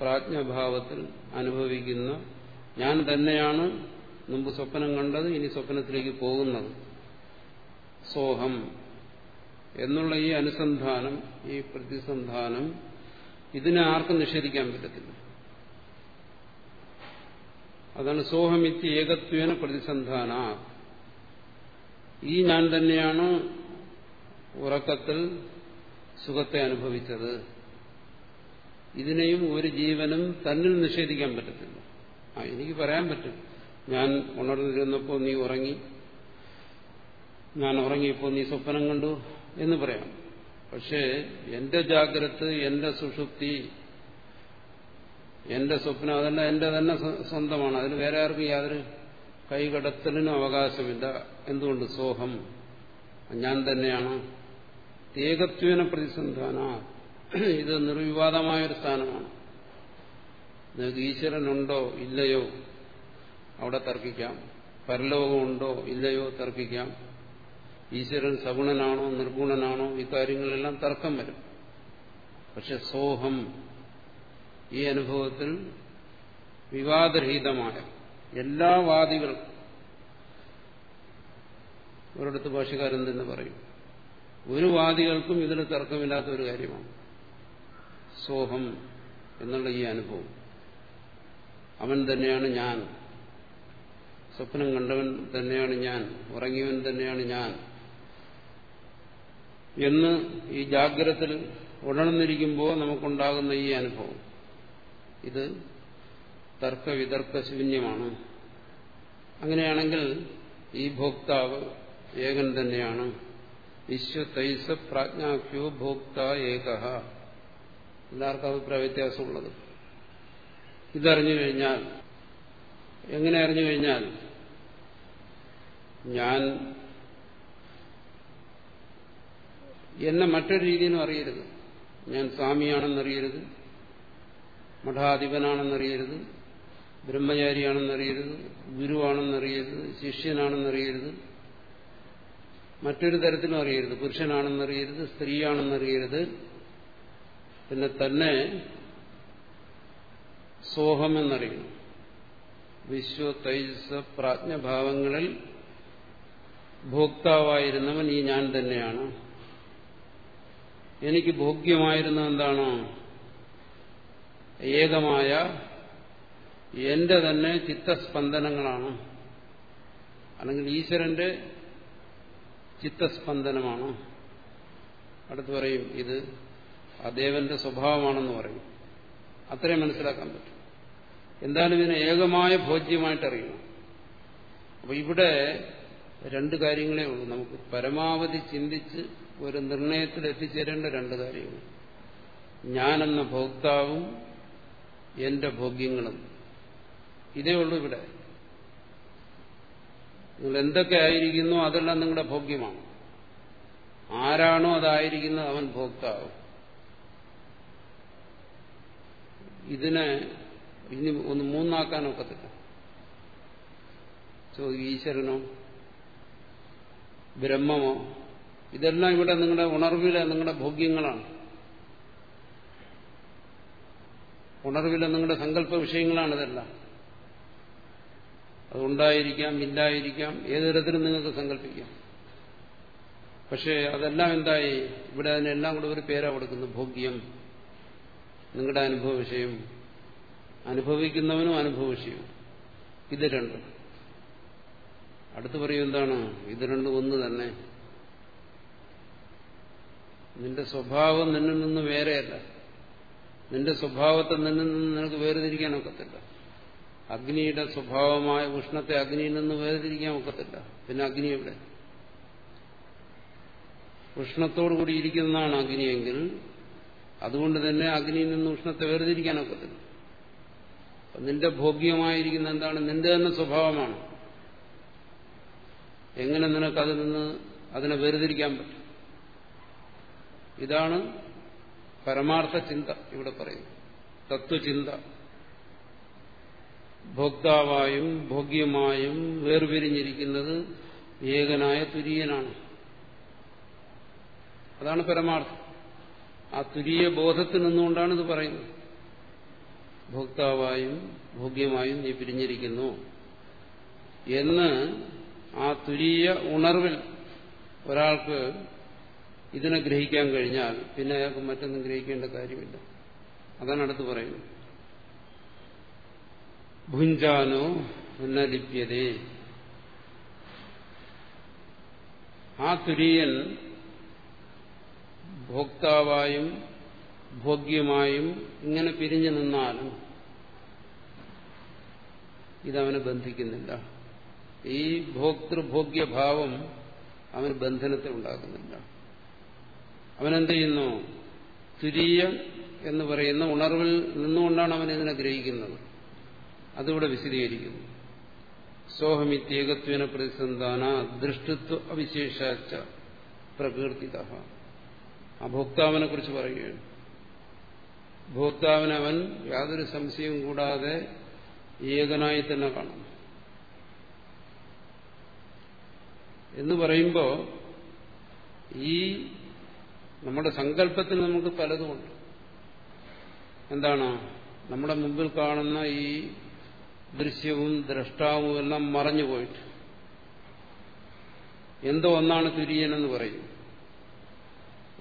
പ്രാജ്ഞഭാവത്തിൽ അനുഭവിക്കുന്ന ഞാൻ തന്നെയാണ് മുമ്പ് സ്വപ്നം കണ്ടത് ഇനി സ്വപ്നത്തിലേക്ക് പോകുന്നത്. സോഹം എന്നുള്ള ഈ അനുസന്ധാനം ഈ പ്രതിസന്ധാനം ഇതിനെ ആർക്കും നിഷേധിക്കാൻ പറ്റത്തില്ല. അതാണ് സോഹമിത്തി ഏകത്വേന പ്രതിസന്ധാന. ഈ ഞാൻ തന്നെയാണ് ഉറക്കത്തിൽ സുഖത്തെ അനുഭവിച്ചത്. ഇതിനെയും ഒരു ജീവനും തന്നിൽ നിഷേധിക്കാൻ പറ്റത്തില്ല. ആ എനിക്ക് പറയാൻ പറ്റും. ഞാൻ ഉണർന്നിരുന്നപ്പോൾ നീ ഉറങ്ങി. ഞാൻ ഉറങ്ങിയപ്പോൾ നീ സ്വപ്നം കണ്ടു എന്ന് പറയാം. പക്ഷേ എന്റെ ജാഗ്രത എന്റെ സുഷുപ്തി എന്റെ സ്വപ്നം അതല്ല എന്റെ തന്നെ സ്വന്തമാണ്. അതിന് വേറെ ആർക്കും യാതൊരു കൈകടത്തലിനും അവകാശമില്ല. എന്തുകൊണ്ട്? സോഹം. ഞാൻ തന്നെയാണ്. ഏകത്വേന പ്രതിസന്ധാന. ഇത് നിർവിവാദമായ ഒരു സ്ഥാനമാണ്. നിങ്ങൾക്ക് ഈശ്വരനുണ്ടോ ഇല്ലയോ അവിടെ തർക്കിക്കാം. പരലോകമുണ്ടോ ഇല്ലയോ തർക്കിക്കാം. ഈശ്വരൻ സഗുണനാണോ നിർഗുണനാണോ ഇക്കാര്യങ്ങളെല്ലാം തർക്കം വരും. പക്ഷെ സോഹം ഈ അനുഭവത്തിൽ വിവാദരഹിതമായ എല്ലാ വാദികളും ഒരിടത്ത് ഭാഷകാരൻ തന്നെ പറയും? ഒരു വാദികൾക്കും ഇതിന് തർക്കമില്ലാത്ത ഒരു കാര്യമാണ്. സോഹം എന്നുള്ള ഈ അനുഭവം. അവൻ തന്നെയാണ് ഞാൻ. സ്വപ്നം കണ്ടവൻ തന്നെയാണ് ഞാൻ. ഉറങ്ങിയവൻ തന്നെയാണ് ഞാൻ. എന്ന് ഈ ജാഗ്രതത്തിൽ ഉണർന്നിരിക്കുമ്പോൾ നമുക്കുണ്ടാകുന്ന ഈ അനുഭവം. ഇത് തർക്കവിതർക്ക ശൂന്യമാണ്. അങ്ങനെയാണെങ്കിൽ ഈ ഭോക്താവ് ഏകൻ തന്നെയാണ്. വിശ്വതൈസ പ്രാജ്ഞാഖ്യോ ഭോക്ത ഏക എല്ലാവർക്കും അഭിപ്രായ വ്യത്യാസമുള്ളത്? ഇതറിഞ്ഞു കഴിഞ്ഞാൽ എങ്ങനെ അറിഞ്ഞു കഴിഞ്ഞാൽ? ഞാൻ എന്നെ മറ്റൊരു രീതിയിലും അറിയരുത്. ഞാൻ സ്വാമിയാണെന്നറിയരുത്. മഠാധിപനാണെന്നറിയരുത്. ബ്രഹ്മചാരിയാണെന്നറിയരുത്. ഗുരുവാണെന്നറിയരുത്. ശിഷ്യനാണെന്നറിയരുത്. മറ്റൊരു തരത്തിലും അറിയരുത്. പുരുഷനാണെന്നറിയരുത് സ്ത്രീയാണെന്നറിയരുത്. പിന്നെ തന്നെ സോഹമെന്നറിയണം. വിശ്വ തൈജസ പ്രാജ്ഞഭാവങ്ങളിൽ ഭോക്താവായിരുന്നവൻ ഈ ഞാൻ തന്നെയാണ്. എനിക്ക് ഭോഗ്യമായിരുന്ന എന്താണോ ഏകമായ എന്റെ തന്നെ ചിത്തസ്പന്ദനങ്ങളാണ്. അല്ലെങ്കിൽ ഈശ്വരന്റെ ചിത്തസ്പന്ദനമാണ്. അടുത്ത് പറയും ഇത് ആ ദേവന്റെ സ്വഭാവമാണെന്ന് പറയും. അത്രയും മനസ്സിലാക്കാൻ പറ്റും. എന്തായാലും ഇതിനെ ഏകമായ ഭോജ്യമായിട്ട് അറിയണം അപ്പൊ ഇവിടെ രണ്ട് കാര്യങ്ങളേ ഉള്ളൂ. നമുക്ക് പരമാവധി ചിന്തിച്ച് ഒരു നിർണയത്തിൽ എത്തിച്ചേരേണ്ട രണ്ട് കാര്യങ്ങൾ. ഞാനെന്ന ഭോക്താവും എന്റെ ഭോഗ്യങ്ങളും. ഇതേ ഉള്ളൂ ഇവിടെ. നിങ്ങൾ എന്തൊക്കെ ആയിരിക്കുന്നു അതെല്ലാം നിങ്ങളുടെ ഭോഗ്യമാണ്. ആരാണോ അതായിരിക്കുന്നത് അവൻ ഭോക്താവ്. ഇതിനെ ഇനി ഒന്ന് മൂന്നാക്കാനൊക്കത്തില്ല. ഈശ്വരനോ ബ്രഹ്മമോ ഇതെല്ലാം ഇവിടെ നിങ്ങളുടെ ഉണർവിലെ നിങ്ങളുടെ ഭോഗ്യങ്ങളാണ്. ഉണർവിലെ നിങ്ങളുടെ സങ്കല്പ വിഷയങ്ങളാണ് ഇതെല്ലാം. അതുണ്ടായിരിക്കാം ഇല്ലായിരിക്കാം ഏത് തരത്തിലും നിങ്ങൾക്ക് സങ്കല്പിക്കാം. പക്ഷേ അതെല്ലാം എന്തായി? ഇവിടെ അതിനെല്ലാം കൂടെ ഒരു പേരാ കൊടുക്കുന്നു ഭോഗ്യം. നിങ്ങളുടെ അനുഭവ വിഷയം. അനുഭവിക്കുന്നവനും അനുഭവ വിഷയവും ഇത് രണ്ടും. അടുത്ത് പറയും എന്താണ്? ഇത് രണ്ടും ഒന്ന് തന്നെ. നിന്റെ സ്വഭാവം നിന്നിൽ നിന്ന് വേറെയല്ല. നിന്റെ സ്വഭാവത്തെ നിന്നിൽ നിന്ന് നിനക്ക് വേറെ ഒക്കത്തില്ല. അഗ്നിയുടെ സ്വഭാവമായ ഉഷ്ണത്തെ അഗ്നിയിൽ നിന്ന് വേർതിരിക്കാൻ ഒക്കത്തില്ല. പിന്നെ അഗ്നി എവിടെ? ഉഷ്ണത്തോടുകൂടി ഇരിക്കുന്നതാണ് അഗ്നിയെങ്കിൽ അതുകൊണ്ട് തന്നെ അഗ്നിയിൽ നിന്ന് ഉഷ്ണത്തെ വേർതിരിക്കാൻ ഒക്കത്തില്ല. നിന്റെ ഭോഗ്യമായിരിക്കുന്ന എന്താണ്? നിന്റെ തന്നെ സ്വഭാവമാണ്. എങ്ങനെ നിനക്ക് അതിൽ നിന്ന് അതിനെ വേർതിരിക്കാൻ പറ്റും? ഇതാണ് പരമാർത്ഥ ചിന്ത ഇവിടെ പറയുന്നത്. തത്വചിന്ത. ഭോക്താവായും ഭോഗ്യമായും വേർപിരിഞ്ഞിരിക്കുന്നത് ഏകനായ തുര്യനാണ്. അതാണ് പരമാർത്ഥം. ആ തുരീയ ബോധത്തിൽ നിന്നുകൊണ്ടാണ് ഇത് പറയുന്നത്. ഭോക്താവായും ഭോഗ്യമായും നീ പിരിഞ്ഞിരിക്കുന്നു എന്ന് ആ തുരിയ ഉണർവിൽ ഒരാൾക്ക് ഇതിനെ ഗ്രഹിക്കാൻ കഴിഞ്ഞാൽ പിന്നെ അയാൾക്ക് മറ്റൊന്നും ഗ്രഹിക്കേണ്ട കാര്യമില്ല. അതാണ് അടുത്ത് പറയുന്നത്. ഭുഞ്ചാനോ എന്ന ലിപ്യതേ ആ തുര്യൻ ഭോക്താവായും ഭോഗ്യമായും ഇങ്ങനെ പിരിഞ്ഞു നിന്നാലും ഇതവനെ ബന്ധിക്കുന്നില്ല. ഈ ഭോക്തൃഭോഗ്യഭാവം അവന് ബന്ധനത്തെ ഉണ്ടാക്കുന്നില്ല. അവനെന്ത് ചെയ്യുന്നു തുരീയം എന്ന് പറയുന്ന ഉണർവിൽ നിന്നുകൊണ്ടാണ് അവൻ ഇതിനെ ഗ്രഹിക്കുന്നത്. അതിവിടെ വിശദീകരിക്കുന്നു. സോഹമിത്യേകത്വന പ്രതിസന്ധാന ദൃഷ്ടിത്വ അവിശേഷാച്ച പ്രകീർത്തിത. ആ ഭോക്താവിനെ കുറിച്ച് പറയുകയാണ്. ഭോക്താവിനവൻ യാതൊരു സംശയവും കൂടാതെ ഏകനായി തന്നെ കാണും എന്ന് പറയുമ്പോൾ ഈ നമ്മുടെ സങ്കല്പത്തിൽ നമുക്ക് പലതുമുണ്ട്. എന്താണ്? നമ്മുടെ മുമ്പിൽ കാണുന്ന ഈ ദൃശ്യവും ദ്രഷ്ടാവും എല്ലാം മറഞ്ഞുപോയിട്ട് എന്തോ ഒന്നാണ് തുര്യനെന്ന് പറയും.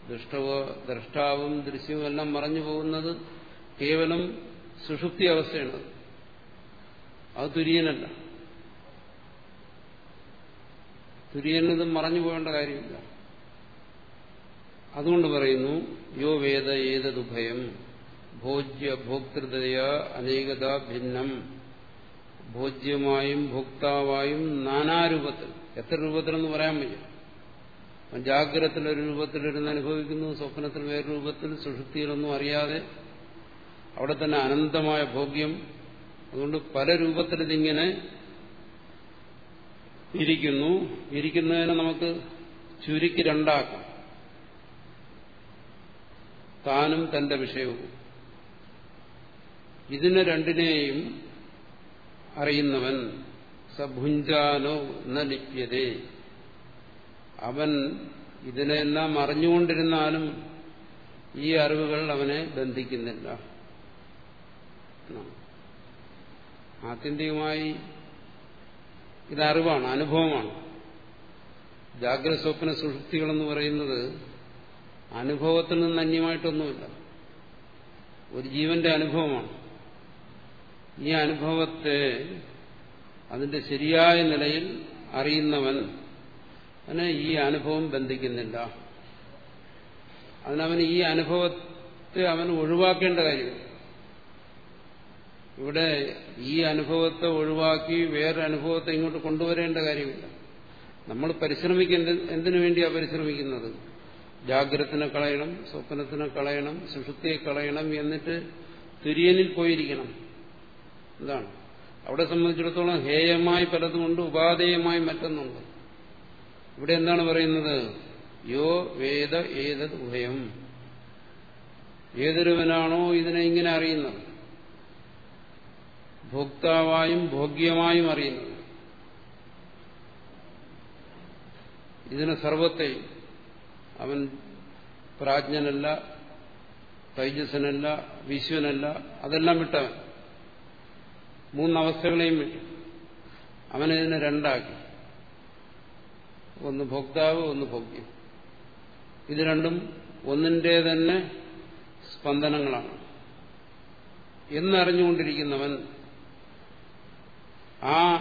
ദൃഷ്ടവോ ദ്രഷ്ടാവും ദൃശ്യവും എല്ലാം മറഞ്ഞു പോകുന്നത് കേവലം സുഷുപ്തി അവസ്ഥയാണ്. അത് തുര്യനല്ല. തുര്യനത് മറഞ്ഞു പോകേണ്ട കാര്യമില്ല. അതുകൊണ്ട് പറയുന്നു യോ വേദ ഏതതുഭയം ഭോജ്യ ഭോക്തൃതയ അനേകത ഭിന്നം. ഭോജ്യമായും ഭോക്താവായും നാനാരൂപത്തിൽ. എത്ര രൂപത്തിലെന്ന് പറയാൻ വയ്യ ജാഗ്രതത്തിൽ ഒരു രൂപത്തിലിരുന്ന് അനുഭവിക്കുന്നു സ്വപ്നത്തിൽ വേറെ രൂപത്തിൽ സുഷുപ്തിയിലൊന്നും അറിയാതെ അവിടെ തന്നെ അനന്തമായ ഭോഗ്യം. അതുകൊണ്ട് പല രൂപത്തിലിതിങ്ങനെ ഇരിക്കുന്നു. ഇരിക്കുന്നതിനെ നമുക്ക് ചുരുക്കി രണ്ടാക്കാം. താനും തന്റെ വിഷയവും. ഇതിനെ രണ്ടിനെയും അറിയുന്നവൻ സഭുഞ്ചാനോ ന ലിപ്യതേ. അവൻ ഇതിനെല്ലാം അറിഞ്ഞുകൊണ്ടിരുന്നാലും ഈ അറിവുകൾ അവനെ ബന്ധിക്കുന്നില്ല. ആത്യന്തികമായി ഇത് അറിവാണ് അനുഭവമാണ്. ജാഗ്രത സ്വപ്ന സുഷുപ്തികളെന്ന് പറയുന്നത് അനുഭവത്തിൽ നിന്ന് അന്യമായിട്ടൊന്നുമില്ല. ഒരു ജീവന്റെ അനുഭവമാണ്. ഈ അനുഭവത്തെ അതിന്റെ ശരിയായ നിലയിൽ അറിയുന്നവൻ അവന് ഈ അനുഭവം ബന്ധിക്കുന്നില്ല. അതിനവന് ഈ അനുഭവത്തെ അവൻ ഒഴിവാക്കേണ്ട കാര്യമില്ല ഇവിടെ ഈ അനുഭവത്തെ ഒഴിവാക്കി വേറെ അനുഭവത്തെ ഇങ്ങോട്ട് കൊണ്ടുവരേണ്ട കാര്യമില്ല. നമ്മൾ പരിശ്രമിക്കേണ്ട എന്തിനു വേണ്ടിയാണ് പരിശ്രമിക്കുന്നത്? ജാഗ്രതത്തിനെ കളയണം സ്വപ്നത്തിനെ കളയണം സുഷുപ്തിയെ കളയണം എന്നിട്ട് തുര്യനിൽ പോയിരിക്കണം. എന്താണ് അവിടെ സംബന്ധിച്ചിടത്തോളം ഹേയമായി പലതുമുണ്ട് ഉപാധേയമായി മറ്റൊന്നുണ്ട് ഇവിടെ എന്താണ് പറയുന്നത്? യോ വേദ ഏതത് ഉഭയം. ഏതൊരുവനാണോ ഇതിനെ ഇങ്ങനെ അറിയുന്നത്? ഭോക്താവായും ഭോഗ്യമായും അറിയുന്നത്. ഇതിനെ സർവത്തെയും അവൻ പ്രാജ്ഞനല്ല തൈജസനല്ല വിശ്വനല്ല അതെല്ലാം വിട്ടവൻ. മൂന്നവസ്ഥകളെയും വിട്ടു അവനതിനെ രണ്ടാക്കി. ഒന്ന് ഭോക്താവ് ഒന്ന് ഭോഗ്യം. ഇത് രണ്ടും ഒന്നിന്റെ തന്നെ സ്പന്ദനങ്ങളാണ്. എന്നറിഞ്ഞുകൊണ്ടിരിക്കുന്നവൻ ആ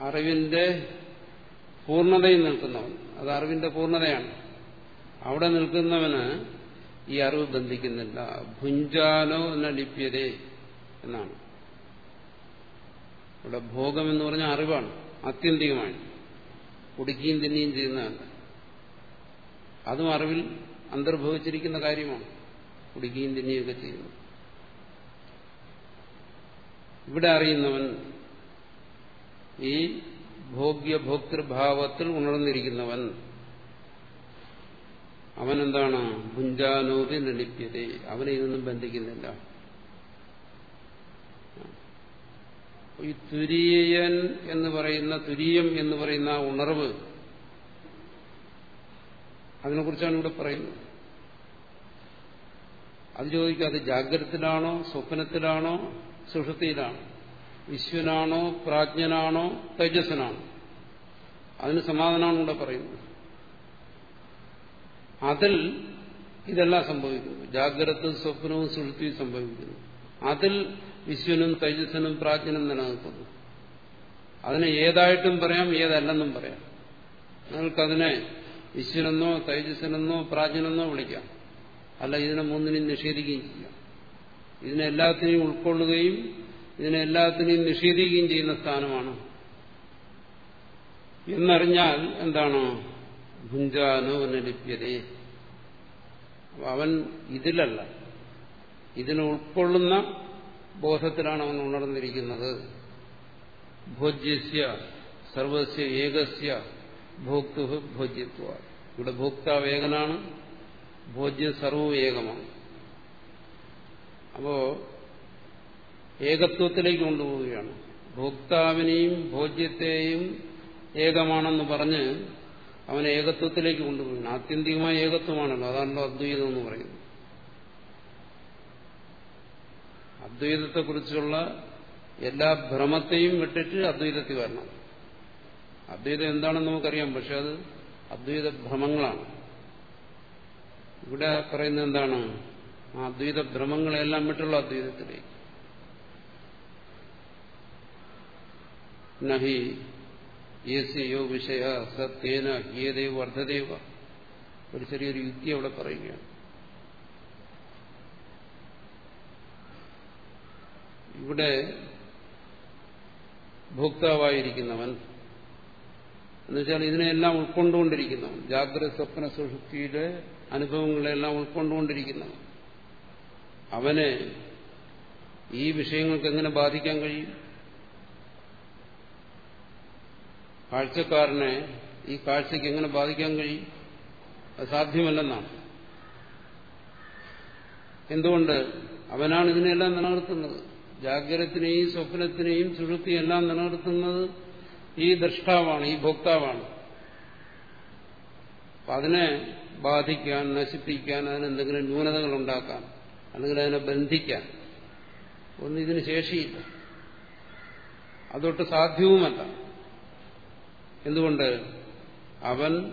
അറിവിന്റെ പൂർണതയിൽ നിൽക്കുന്നവൻ. അത് അറിവിന്റെ പൂർണതയാണ് അവിടെ നിൽക്കുന്നവന് ഈ അറിവ് ബന്ധിക്കുന്നില്ല. ഭുഞ്ചാനോ എന്ന ലിപ്യതേ എന്നാണ്. ഇവിടെ ഭോഗം എന്ന് പറഞ്ഞാൽ അറിവാണ് ആത്യന്തികമാണ്. കുടിക്കുകയും തിന്നുകയും ചെയ്യുന്നതല്ല അതും അറിവിൽ അന്തർഭവിച്ചിരിക്കുന്ന കാര്യമാണ്. കുടിക്കുകയും തിന്നുകയൊക്കെ ചെയ്യുന്നത്. ഇവിടെ അറിയുന്നവൻ ഈ ഭോഗ്യഭോക്തൃഭാവത്തിൽ ഉണർന്നിരിക്കുന്നവൻ. അവനെന്താണ്? ഭുഞ്ചാനോപി നടിപ്യത. അവനെ ഇതൊന്നും ബന്ധിക്കുന്നില്ല. ഈ തുരിയൻ എന്ന് പറയുന്ന തുരീയം എന്ന് പറയുന്ന ആ ഉണർവ് അതിനെക്കുറിച്ചാണ് ഇവിടെ പറയുന്നത്. അത് ചോദിക്കുക അത് ജാഗ്രതത്തിലാണോ സ്വപ്നത്തിലാണോ സുഷുതിയിലാണോ വിശ്വനാണോ പ്രാജ്ഞനാണോ തേജസ്സനാണോ? അതിന് സമാധാനമാണ് ഇവിടെ പറയുന്നത്. അതിൽ ഇതെല്ലാം സംഭവിക്കുന്നു. ജാഗ്രത സ്വപ്നവും സുഷുതിയും സംഭവിക്കുന്നു. അതിൽ വിശ്വനും തേജസ്സനും പ്രാജ്ഞനും നിലനിൽക്കുന്നു. അതിനെ ഏതായിട്ടും പറയാം ഏതല്ലെന്നും പറയാം. നിങ്ങൾക്കതിനെ വിശ്വനെന്നോ തേജസ്സനെന്നോ പ്രാജ്ഞനെന്നോ വിളിക്കാം. അല്ല ഇതിനെ മൂന്നിനെയും നിഷേധിക്കുകയും ചെയ്യാം. ഇതിനെ എല്ലാത്തിനെയും ഉൾക്കൊള്ളുകയും ഇതിനെ എല്ലാത്തിനെയും നിഷേധിക്കുകയും ചെയ്യുന്ന സ്ഥാനമാണ്. എന്നറിഞ്ഞാൽ എന്താണ്? ഭുഞ്ചാനോ നലിപ്യതേ അവൻ ഇതിലല്ല. ഇതിനെ ഉൾക്കൊള്ളുന്ന ബോധത്തിലാണ് അവൻ ഉണർന്നിരിക്കുന്നത്. ഭോജ്യസ്യ സർവസ്യ ഏകസ്യ ഭോക്തു ഭോജ്യത്വ. ഇവിടെ ഭോക്താവ് ഏകനാണ് ഭോജ്യം സർവവും ഏകമാണ്. അപ്പോ ഏകത്വത്തിലേക്ക് കൊണ്ടുപോവുകയാണ്. ഭോക്താവിനെയും ഭോജ്യത്തെയും ഏകമാണെന്ന് പറഞ്ഞ് അവനെ ഏകത്വത്തിലേക്ക് കൊണ്ടുപോവുകയാണ്. ആത്യന്തികമായ ഏകത്വമാണല്ലോ. അതാണല്ലോ അദ്വൈതം എന്ന് പറയുന്നത്. അദ്വൈതത്തെക്കുറിച്ചുള്ള എല്ലാ ഭ്രമത്തെയും വിട്ടിട്ട് അദ്വൈതത്തിൽ വരണം. അദ്വൈതം എന്താണെന്ന് നമുക്കറിയാം പക്ഷെ അത് അദ്വൈത ഭ്രമങ്ങളാണ്. ഇവിടെ പറയുന്നത് എന്താണ്? ആ അദ്വൈത ഭ്രമങ്ങളെല്ലാം വിട്ടുള്ള അദ്വൈതത്തിലേക്ക്. നഹി യേസ്യോ വിഷയ സത്യേന ഏതേവ വർദ്ധദേവ ഒരു ചെറിയൊരു യുക്തി അവിടെ പറയുകയാണ്. ഇവിടെ ഭോക്താവായിരിക്കുന്നവൻ എന്നുവെച്ചാൽ ഇതിനെല്ലാം ഉൾക്കൊണ്ടുകൊണ്ടിരിക്കുന്നവൻ ജാഗ്രത സ്വപ്ന സുഷുപ്തിയുടെ അനുഭവങ്ങളെല്ലാം ഉൾക്കൊണ്ടുകൊണ്ടിരിക്കുന്നവൻ. അവനെ ഈ വിഷയങ്ങൾക്ക് എങ്ങനെ ബാധിക്കാൻ കഴിയും? കാഴ്ചക്കാരനെ ഈ കാഴ്ചയ്ക്ക് എങ്ങനെ ബാധിക്കാൻ കഴിയും? അത് സാധ്യമല്ലെന്നാണ്. എന്തുകൊണ്ട് അവനാണ് ഇതിനെല്ലാം നിലനിർത്തുന്നത്? ജാഗ്രതത്തിനെയും സ്വപ്നത്തിനെയും സുഷുപ്തിയും എല്ലാം നിലനിർത്തുന്നത് ഈ ദൃഷ്ടാവാണ് ഈ ഭോക്താവാണ്. അതിനെ ബാധിക്കാൻ നശിപ്പിക്കാൻ അതിനെന്തെങ്കിലും ന്യൂനതകൾ ഉണ്ടാക്കാൻ അല്ലെങ്കിൽ അതിനെ ബന്ധിക്കാൻ ഒന്നും ഇതിന് ശേഷിയില്ല. അതൊട്ട് സാധ്യവുമല്ല. എന്തുകൊണ്ട്? അവൻ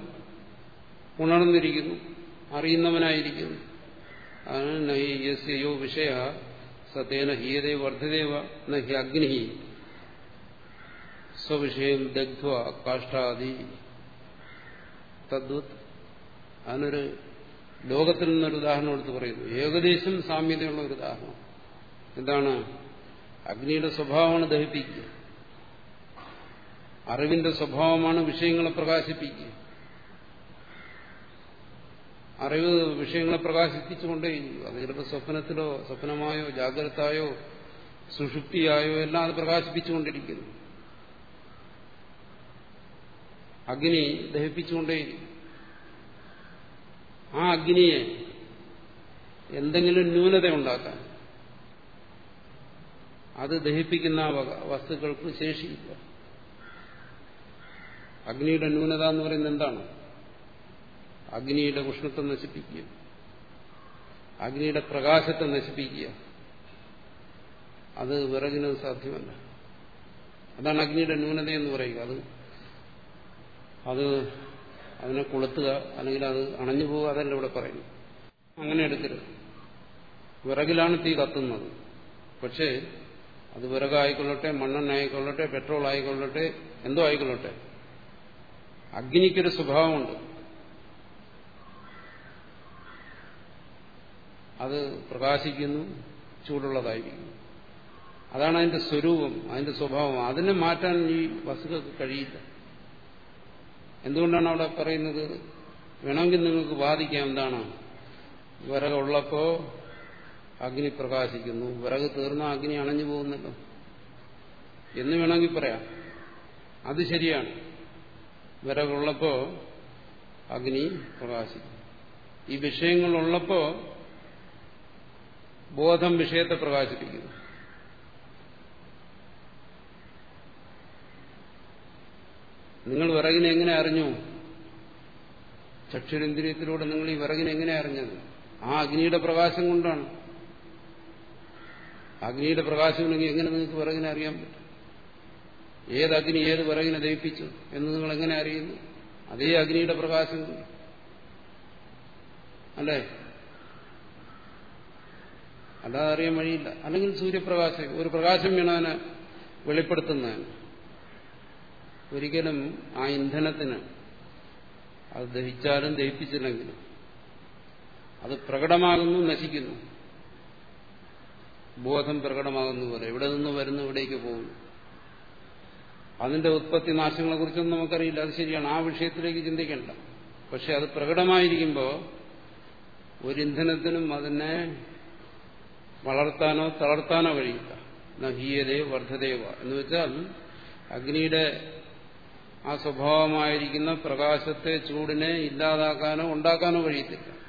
ഉണർന്നിരിക്കുന്നു അറിയുന്നവനായിരിക്കുന്നു. അതാണ് യസ്യോ വിഷയ സതേന ഹീയതേ വർദ്ധിതേവ നഹി അഗ്നി സ്വവിഷയം ദഗ്ധ്വ കാഷ്ടാദി തദ്വത് അതിനൊരു ലോകത്തിൽ നിന്നൊരു ഉദാഹരണം എടുത്ത് പറയുന്നു. ഏകദേശം സാമ്യതയുള്ള ഒരു ഉദാഹരണം. എന്താണ്? അഗ്നിയുടെ സ്വഭാവമാണ് ദഹിപ്പിക്കുക. അറിവിന്റെ സ്വഭാവമാണ് വിഷയങ്ങളെ പ്രകാശിപ്പിക്കുക. അറിവ് വിഷയങ്ങളെ പ്രകാശിപ്പിച്ചുകൊണ്ടേയിരിക്കും അത് ചിലപ്പോൾ സ്വപ്നത്തിലോ സ്വപ്നമായോ ജാഗ്രതായോ സുഷുപ്തിയായോ എല്ലാം അത് പ്രകാശിപ്പിച്ചുകൊണ്ടിരിക്കുന്നു. അഗ്നി ദഹിപ്പിച്ചുകൊണ്ടേയിരിക്കും. ആ അഗ്നിയെ എന്തെങ്കിലും ന്യൂനത ഉണ്ടാക്കാൻ അത് ദഹിപ്പിക്കുന്ന വസ്തുക്കൾക്ക് ശേഷിയില്ല അഗ്നിയുടെ ന്യൂനത എന്ന് പറയുന്നത് എന്താണ്? അഗ്നിയുടെ ഉഷ്ണത്തെ നശിപ്പിക്കുക. അഗ്നിയുടെ പ്രകാശത്തെ നശിപ്പിക്കുക. അത് വിറകിന് സാധ്യമല്ല. അതാണ് അഗ്നിയുടെ ന്യൂനത എന്ന് പറയുക. അത് അത് അതിനെ കൊളുത്തുക അല്ലെങ്കിൽ അത് അണഞ്ഞു പോവുക അതല്ല ഇവിടെ പറയുന്നു അങ്ങനെ എടുക്കരുത്. വിറകിലാണ് തീ കത്തുന്നത്. പക്ഷേ അത് വിറകായിക്കൊള്ളട്ടെ മണ്ണെണ്ണ പെട്രോൾ ആയിക്കൊള്ളട്ടെ എന്തോ ആയിക്കൊള്ളട്ടെ. അഗ്നിക്കൊരു സ്വഭാവമുണ്ട്. അത് പ്രകാശിക്കുന്നു ചൂടുള്ളതായിരിക്കുന്നു. അതാണ് അതിന്റെ സ്വരൂപം അതിന്റെ സ്വഭാവം. അതിനെ മാറ്റാൻ ഈ വസ്തുക്കൾക്ക് കഴിയില്ല. എന്തുകൊണ്ടാണ് അവിടെ പറയുന്നത്? വേണമെങ്കിൽ നിങ്ങൾക്ക് വാദിക്കാം എന്താണ്? വിറകുള്ളപ്പോ അഗ്നി പ്രകാശിക്കുന്നു. വിറക് തീർന്ന അഗ്നി അണഞ്ഞു പോകുന്നല്ലോ. എന്ന് വേണമെങ്കിൽ പറയാം. അത് ശരിയാണ്. വിറകുള്ളപ്പോ അഗ്നി പ്രകാശിക്കും ഈ വിഷയങ്ങളുള്ളപ്പോ ബോധം വിഷയത്തെ പ്രകാശിപ്പിക്കുന്നു. നിങ്ങൾ വിറകിനെ എങ്ങനെ അറിഞ്ഞു? ചക്ഷുരേന്ദ്രിയത്തിലൂടെ നിങ്ങൾ ഈ വിറകിനെ എങ്ങനെ അറിഞ്ഞത്? ആ അഗ്നിയുടെ പ്രകാശം കൊണ്ടാണ്. അഗ്നിയുടെ പ്രകാശം ഉണ്ടെങ്കിൽ എങ്ങനെ നിങ്ങൾക്ക് വിറകിനെ അറിയാൻ പറ്റും? ഏത് അഗ്നി ഏത് വിറകിനെ ദഹിപ്പിച്ചു എന്ന് നിങ്ങൾ എങ്ങനെ അറിയുന്നു? അതേ അഗ്നിയുടെ പ്രകാശം. അല്ലേ? അല്ലാതെ അറിയാൻ വഴിയില്ല. അല്ലെങ്കിൽ സൂര്യപ്രകാശം ഒരു പ്രകാശം വേണം അതിനെ വെളിപ്പെടുത്തുന്നതിന് ഒരിക്കലും ആ ഇന്ധനത്തിന് അത് ദഹിച്ചാലും ദഹിപ്പിച്ചില്ലെങ്കിലും അത് പ്രകടമാകുന്നു നശിക്കുന്നു. ബോധം പ്രകടമാകുന്നു പോലെ ഇവിടെ നിന്ന് വരുന്നു ഇവിടേക്ക് പോകുന്നു. അതിന്റെ ഉത്പത്തി നാശങ്ങളെ കുറിച്ചൊന്നും നമുക്കറിയില്ല. അത് ശരിയാണ്. ആ വിഷയത്തിലേക്ക് ചിന്തിക്കേണ്ട. പക്ഷെ അത് പ്രകടമായിരിക്കുമ്പോൾ ഒരു ഇന്ധനത്തിനും അതിനെ വളർത്താനോ തളർത്താനോ കഴിയില്ല. നഹീയതയോ വർദ്ധതയോ എന്ന് വെച്ചാൽ അഗ്നിയുടെ ആ സ്വഭാവമായിരിക്കുന്ന പ്രകാശത്തെ ചൂടിനെ ഇല്ലാതാക്കാനോ ഉണ്ടാക്കാനോ കഴിയത്തില്ല.